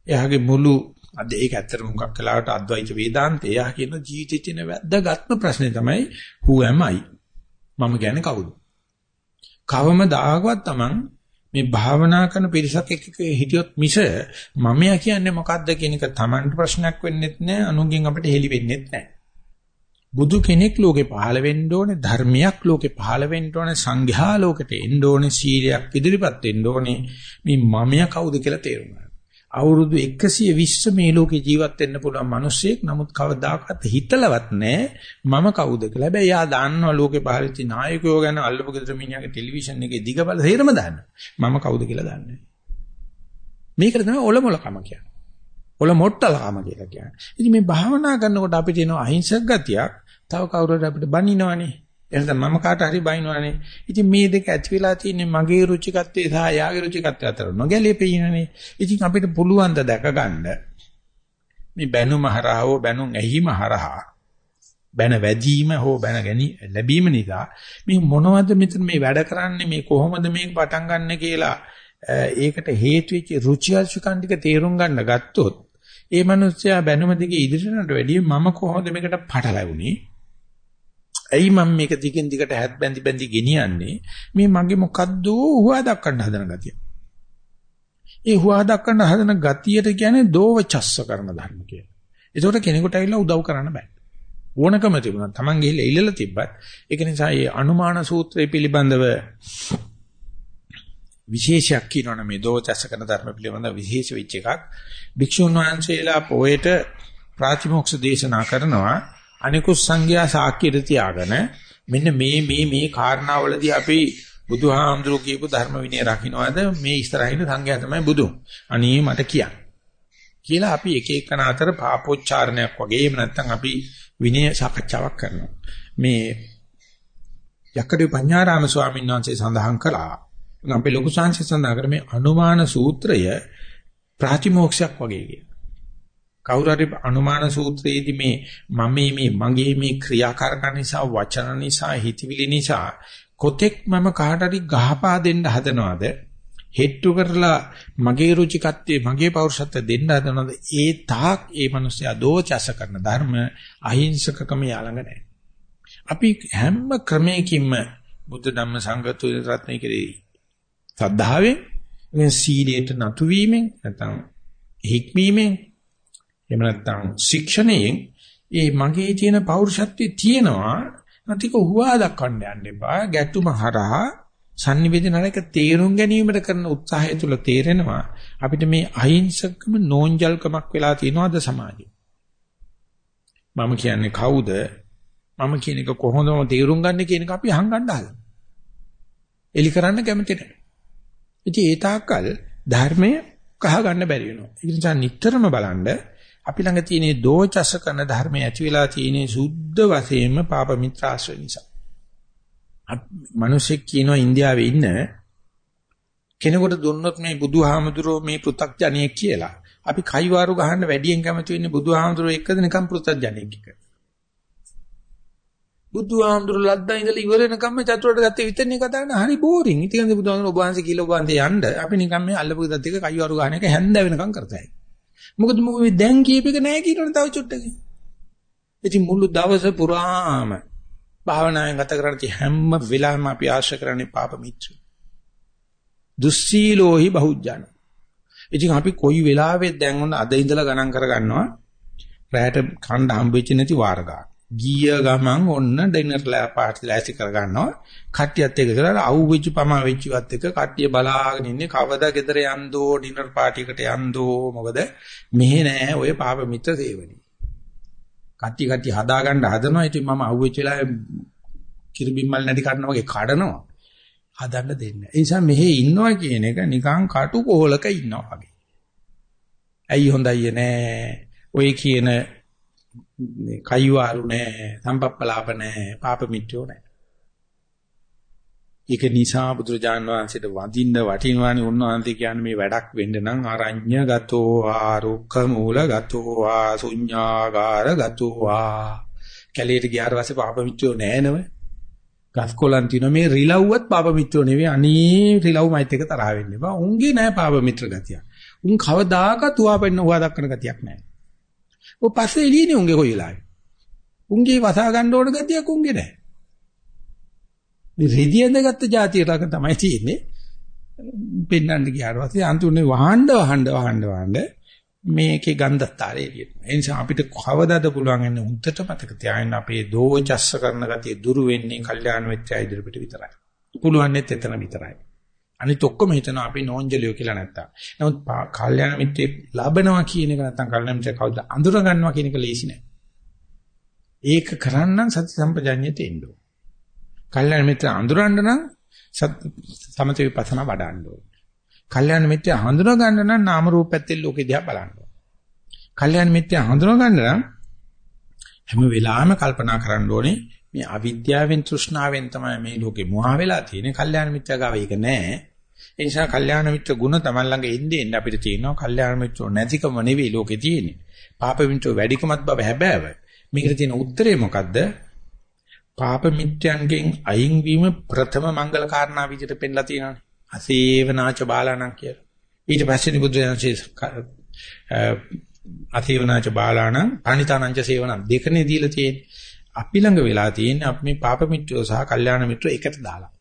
එයාගේ මුළු අද ඒක ඇත්තට මුගක් කලාවට අද්වෛත වේදාන්තය එයා කියන ජීවිතේ තියෙන වැදගත්ම ප්‍රශ්නේ තමයි who am I? මම කියන්නේ කවුද? කවමදාකවත් Taman මේ භාවනා කරන පිරිසක් එක්ක හිටියොත් මිස මමයා කියන්නේ මොකද්ද කියන එක Tamanට ප්‍රශ්නයක් වෙන්නෙත් නැහැ අනුන්ගෙන් අපිට හෙලි වෙන්නෙත් නැහැ බුදු කෙනෙක් ලෝකේ පහළ වෙන්න ඕනේ ධර්මයක් ලෝකේ පහළ වෙන්න ඕනේ සංඝයා ලෝකෙට එන්න ඕනේ සීලයක් ඉදිරිපත් වෙන්න ඕනේ මේ මමයා කවුද කියලා තේරුම් ගන්න. අවුරුදු 120 මේ ලෝකේ ජීවත් වෙන්න පුළුවන් මිනිස්සෙක් නමුත් කවදාකවත් හිතලවත් නැහැ මම කවුද කියලා. හැබැයි යා දන්නවා ලෝකේ පහළ වෙච්ච නායකයෝ ගැන අල්ලපු ගෙදර මිනිහාගේ ටෙලිවිෂන් එකේ දිගබල තේරම දාන්න. මම කවුද කියලා දන්නේ. මේකට තමයි ඔලොමලකම කියන්නේ. ඔල මොට්ටලාම කියලා කියන්නේ. ඉතින් මේ භාවනා කරනකොට අපිට එන අහිංසක ගතියක් තව කවුරුහරි අපිට බනිනවනේ. එහෙනම් මම කාට හරි බනිනවනේ. ඉතින් මේ දෙක ඇති වෙලා තියෙන්නේ මගේ රුචිකත්වයේ සහ යාගේ රුචිකත්වය අතර නොගැලපෙන්නේ. ඉතින් අපිට පුළුවන් ද දැක ගන්න මේ බැනුම හරහා හෝ බැනුම් ඇහිම හරහා බැන වැදීම හෝ බැන ගැනි ලැබීම නිසා මේ මොනවද මෙතන මේ වැඩ කරන්නේ මේ කොහොමද මේක පටන් ගන්න කියලා ඒකට හේතු වෙච්ච රුචි අරුචිකන් ටික තේරුම් ගන්න ගත්තොත් ඒ මිනිස්සයා බැනුම දිගේ ඉදිරියට වැඩිය මම කොහොමද මේකට පටලැවුනේ? ඇයි මම මේක දිගින් දිගට හැත් බැඳි බැඳි ගෙනියන්නේ? මේ මගේ මොකද්ද හුවා දක්වන්න හදන ගතිය. ඒ හුවා දක්වන්න හදන ගතියට කියන්නේ දෝවචස්ස කරන ධර්ම කියලා. ඒකට කෙනෙකුට ඇවිල්ලා උදව් කරන්න බෑ. ඕනකම තිබුණා. Taman ගිහිල්ලා ඉල්ලලා තිබ්බත් ඒක නිසා මේ අනුමාන සූත්‍රය පිළිබඳව විශේෂයක් කියනවනේ මේ දෝචස්ස කරන ධර්ම පිළිබඳ විශේෂ වෙච්ච එකක්. භික්ෂුන් වහන්සේලා පොයේට ප්‍රාතිමෝක්ෂ දේශනා කරනවා අනිකුත් සංඝයා සාක්කියට තියාගෙන මෙන්න මේ මේ මේ කාරණාවලදී අපි බුදුහාමුදුරුවෝ කියපු ධර්ම විනය රකින්නවාද මේ ඉස්සරහින් සංඝයා තමයි බුදුන්. අනේ මට කියන්න. කියලා අපි එක එකන අතර පාපෝච්චාරණයක් වගේ එහෙම නැත්නම් අපි විනය සාකච්ඡාවක් කරනවා. මේ යක්කඩේ පඤ්ඤාරාම ස්වාමීන් වහන්සේ සඳහන් කළා. අපේ ලොකු සංසය සඳහන් කර මේ අනුමාන සූත්‍රය ප්‍රාතිමෝක්ෂයක් වගේ කියන. කවුරු හරි අනුමාන සූත්‍රයේදී මේ මම මේ මගේ මේ ක්‍රියාකාරකම් නිසා වචන නිසා හිතවිලි නිසා කොතෙක් මම කාට හරි ගහපා දෙන්න හදනවද? හෙට්ටු කරලා මගේ රුචිකත්වයේ මගේ පෞරුෂත්වය දෙන්න හදනවද? ඒ තාක් ඒ මිනිස්සයා දෝචස කරන ධර්ම අහිංසකකම යාළඟ නැහැ. අපි හැම ක්‍රමයකින්ම බුද්ධ ධම්ම සංඝ තුන රත්නය කෙරෙහි සද්ධාවෙන් මේ සීලයට නතු වීමෙන් නැත්නම් හික්මීමෙන් එහෙම නැත්නම් ශික්ෂණයෙන් ඒ මගේ තියෙන පෞරුෂත්වයේ තියෙනවා. නැතික හුවා දක්වන්න යන්න එපා. ගැටුම හරහා sannivedanaයක තේරුම් ගැනීමට කරන උත්සාහය තුළ තේරෙනවා. අපිට මේ අහිංසකම නෝන්ජල්කමක් වෙලා තියෙනවද සමාජයේ මම කියන්නේ කවුද? මම කියන එක කොහොමද? තේරුම් ගන්න කියන එක අපි අහංගන්න හදනවා. එලි කරන්න කැමති නැහැ. ඉතින් ඒ තාක්කල් ධර්මය කහ ගන්න බැරි වෙනවා ඒ නිසා නිටතරම බලන්න අපි ළඟ තියෙන දෝචස කරන ධර්මයේ ඇති වෙලා තියෙන සුද්ධ වශයෙන්ම පාප මිත්‍රාශ්‍රය නිසා. මිනිස්සෙක් කියනවා ඉන්දියාවේ ඉන්න කෙනෙකුට දුන්නොත් මේ බුදුහාමුදුරෝ මේ පෘ탁ජනියෙක් කියලා. අපි කයිවාරු ගහන්න වැඩියෙන් කැමති වෙන්නේ බුදුහාමුදුරෝ එක්කද නිකම් පෘ탁ජනියෙක් එක්ක. බුදුහාමුදුරෝ ලද්දා ඉඳලා ඉවර වෙනකම්ම චතුරට ගත්තේ විතරනේ කතා කරන හරි බෝරින්. ඉතින් බුදුහාමුදුරෝ ඔබ වහන්සේ කියලා ඔබ වහන්සේ යන්න අපි නිකම් මේ අල්ලපු දත් එක කයිවාරු ගහන එක හැන්ද වෙනකම් කරතයි. මොකද මොකද මේ දැන් කියපේක නෑ කියනවනේ තව චුට්ටකින්. ඉතින් මුළු දවස පුරාම භාවනාවෙන් ගත කරන හැම වෙලාවෙම අපි ආශ්‍රය කරන්නේ පාප මිත්‍ර. දුස්සීලෝහි බහුජන. ඉතින් අපි කොයි වෙලාවෙත් දැන් ඔන්න අද ඉඳලා ගණන් කරගන්නවා රැයට කණ්ඩ හම්බෙච්ච නැති වාරගා. ගිය ගමන් ඔන්න ඩිනර් පාර්ටි ලෑස්ති කරගන්නවා. කට්ටියත් එක්ක කරලා අවුවිච්ච පමා වෙච්චවත් එක්ක කට්ටිය බලාගෙන ඉන්නේ කවදා ගෙදර යන්දෝ ඩිනර් පාර්ටි එකට යන්දෝ මොකද මෙහෙ නෑ ඔය පාප මිත්‍ර සේවනි. කට්ටිය කට්ටිය හදාගන්න හදනවා. ඉතින් මම අවුවිච්ච වෙලාවේ කිරිබිම්මල් නැටි කඩනවා වගේ කඩනවා. හදන්න දෙන්නේ. ඒ නිසා මෙහෙ ඉන්නවා කියන එක නිකන් කටු කොහලක ඉන්නවා වගේ. ඇයි හොඳයි නෑ. ඔය කියන මේ කයිවාරු නෑ, සම්පප්පලාප නෑ, පාප මිත්‍යෝ නෑ. ඒක නිසා බුදුරජාන් වහන්සේට වඳින්න වටිනවානේ උන්වහන්සේ කියන්නේ මේ වැඩක් වෙන්න නම් අරඤ්‍ය ගතෝ ආරුක්ඛ මූල ගතෝ ආ ශුඤ්ඤාගාර ගතෝ ආ. කැලේට ගියාට පස්සේ පාප මිත්‍යෝ නෑ නම ගස් කොලන් තින මේ රිලව්වත් පාප මිත්‍රෝ නෙවෙයි අනේ රිලව්මයිත් එක තරහ වෙන්න එපා. උන්ගේ නෑ පාප මිත්‍ර ගතිය. උන් කවදාකවත් හුවාපෙන්න හුවා දක්වන ගතියක් නෑ. ඔය පස්සේ එළියනේ උන්ගේ කොයි වෙලාවේ උන්ගේ වසා ගන්න ඕන ගතියක් උන්ගේ නෑ මේ රෙදි ඇඳගත්ත જાතියට තමයි තියෙන්නේ. පෙන්වන්න ගියාට පස්සේ අන්තිමනේ වහන්න වහන්න වහන්න වහන්න මේකේ ගන්ධස්තරය එළියට. ඒ නිසා අපිට කවදාද පුළුවන් එන්නේ උන්ටට මතක තියාගන්න අපේ දෝචස්ස කරන ගතිය දුරු වෙන්නේ කල්යාණ මිත්‍යා ඉදිරියට විතරයි. පුළුවන් net එතන විතරයි. අනිත ඔක්කොම හිතනවා අපි නෝන්ජලියෝ කියලා නැත්තම්. නමුත් කල්යාණ මිත්‍යෙක් ලබනවා කියන එක නැත්තම් කල්යාණ මිත්‍යා කවුද අඳුර ගන්නවා කියන එක ලේසි නෑ. ඒක කරන්න සති සම්පජඤ්ඤයට එන්න ඕන. කල්යාණ මිත්‍ර අඳුරන්න නම් සමත විපස්සනා වඩන්න ඕනේ. කල්යාණ මිත්‍ර හඳුනා ගන්න නම් නාම රූප පැත්තෙන් ලෝකෙ දිහා බලන්න ඕනේ. කල්යාණ මිත්‍ර හඳුනා ගන්න නම් හැම වෙලාවෙම කල්පනා කරන්න ඕනේ මේ අවිද්‍යාවෙන් තෘෂ්ණාවෙන් තමයි මේ ලෝකෙ මුවා වෙලා තියෙන්නේ. කල්යාණ මිත්‍ර ගාව ඒක නෑ. ඒ නිසා කල්යාණ මිත්‍ර ගුණ තමයි ළඟ එන්නේ එන්න අපිට තියෙනවා. කල්යාණ මිත්‍ර නැතිකම නෙවෙයි ලෝකෙ තියෙන්නේ. පාප මිත්‍ර වැඩිකමත් බව හැබෑව. මේකට තියෙන උත්තරේ මොකද්ද? පාප මිත්‍යයන්ගෙන් අයින් වීම ප්‍රථම මංගල කාරණා විදිහට පෙන්ලා තියෙනවානේ. අසේවනාච බාලාණන් කියලා. ඊට පස්සේ බුදුරජාණන්සේ අසේවනාච බාලාණන් අනිතානංච සේවන දෙකනේ දීලා තියෙන්නේ. අපි ළඟ වෙලා තියෙන්නේ අපි මේ පාප මිත්‍රයෝ සහ කල්යාණ මිත්‍රයෝ එකට දාලා.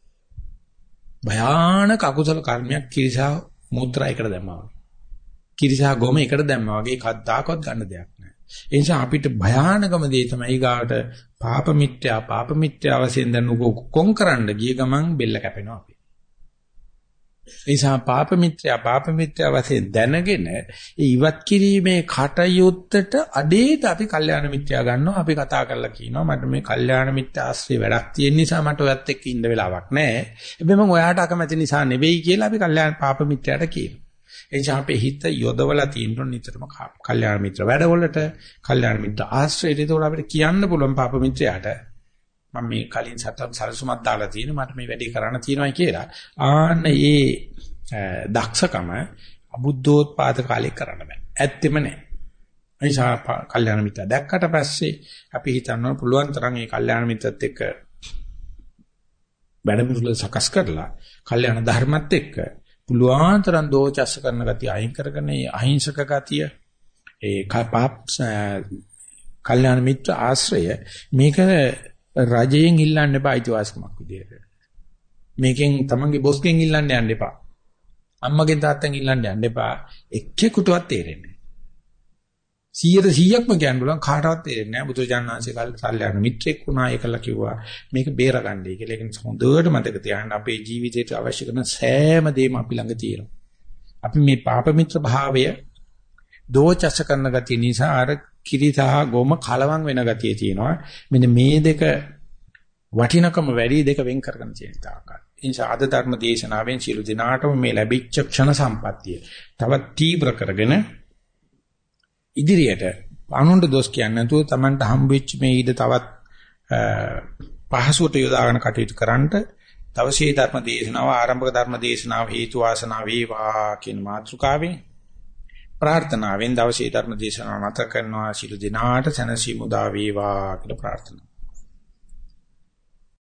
භයානක අකුසල කර්මයක් කිරිසා මුත්‍රා එකට දැම්මා වගේ. කිරිසා ගොම එකට දැම්මා වගේ කද්දාකවත් ගන්න දෙයක් නැහැ. ඒ නිසා අපිට භයානකම දේ තමයි ඊගාට පාප මිත්‍යා පාප මිත්‍යා වශයෙන් දැන් උග කොන් කරන්න ගිය ගමන් බෙල්ල කැපෙනවා අපි. ඒ නිසා පාප මිත්‍යා පාප මිත්‍යා වශයෙන් දැනගෙන ඒ ඉවත් කිරීමේ කටයුත්තට අඩේට අපි කල්යාණ මිත්‍යා ගන්නවා අපි කතා කරලා කියනවා මට මේ කල්යාණ මිත්‍යා ආශ්‍රේ වැඩක් තියෙන නිසා මට ඔයත් එක්ක ඉන්න වෙලාවක් නැහැ. හැබැයි මම ඔයාට අකමැති නිසා නෙවෙයි කියලා අපි කල්යාණ පාප මිත්‍යාට කියනවා. එනිසා අපේ හිත යොදවලා තියෙන්න නිතරම කල්යාණ මිත්‍ර වැඩවලට කල්යාණ මිත්‍ර ආශ්‍රයයට ඒතකොට අපිට කියන්න පුළුවන් පාප මිත්‍රයාට මම මේ කලින් සතම් සරසුමත් දාලා තියෙන මට මේ වැඩේ කරන්න තියෙනවා කියලා. ආන්න ඒ දක්ෂකම අබුද්ධෝත්පාද කාලේ කරන්න බෑ. ඇත්තෙම නෑ. අයිසා කල්යාණ මිත්‍ර දැක්කට පස්සේ අපි හිතනවා පුළුවන් තරම් මේ කල්යාණ මිත්‍රත් එක්ක වැඩමුළු සකස් කරලා කල්යාණ ධර්මත් එක්ක පුළුවන් තරම් දෝචස්ස කරන ගතිය අයින් කරගෙන මේ අහිංසක ගතිය ඒ පාප් කල්යාණ මිත්‍ර ආශ්‍රය මේක රජයෙන් ඉල්ලන්න එපා අයිතිවාසිකමක් විදියට. මේකෙන් තමන්ගේ බොස්ගෙන් ඉල්ලන්න යන්න එපා. අම්මගෙන් තාත්තගෙන් ඉල්ලන්න යන්න එපා. එක්කෙකුටවත් තේරෙන්නේ 100%ක්ම කියන්න බලන් කාටවත් තේරෙන්නේ නැහැ. බුදුජානනාංශේ කල් සල්යන මිත්‍රෙක් වුණා ඒකලා කිව්වා මේක බේරගන්නයි කියලා. ඒක නිසා හොඳට මතක තියාගන්න අපේ ජීවිතයට අවශ්‍ය කරන සෑම දෙයක්ම අපි ළඟ තියෙනවා. අපි මේ පාප මිත්‍ර භාවය දෝචස කරන ගතිය නිසා අර කිරි සහ ගොම කලවම් වෙන ගතිය තියෙනවා. මෙන්න මේ දෙක වටිනකම වැඩි දෙක වෙන් කරගෙන තියෙන තාක්කල්. ඒ නිසා අද ධර්ම දේශනාවෙන් සියලු දිනාටම මේ ලැබිච්ච ක්ෂණ සම්පත්තිය තවත් තීව්‍ර කරගෙන ඉදිරියට අනුන්ට දොස් කියන්නේ නැතුව Tamanට හම්බෙච්ච මේ ඊට තවත් පහසුවට යොදාගෙන කටයුතු කරන්නට දවසේ ධර්ම දේශනාව ආරම්භක ධර්ම දේශනාව හේතු වාසනා වේවා කියන මාතෘකාවෙන් ප්‍රාර්ථනාවෙන් දවසේ ධර්ම දේශනාව නැත කරනවා. සිළු දිනාට සැනසීම උදා වේවා කියලා ප්‍රාර්ථනා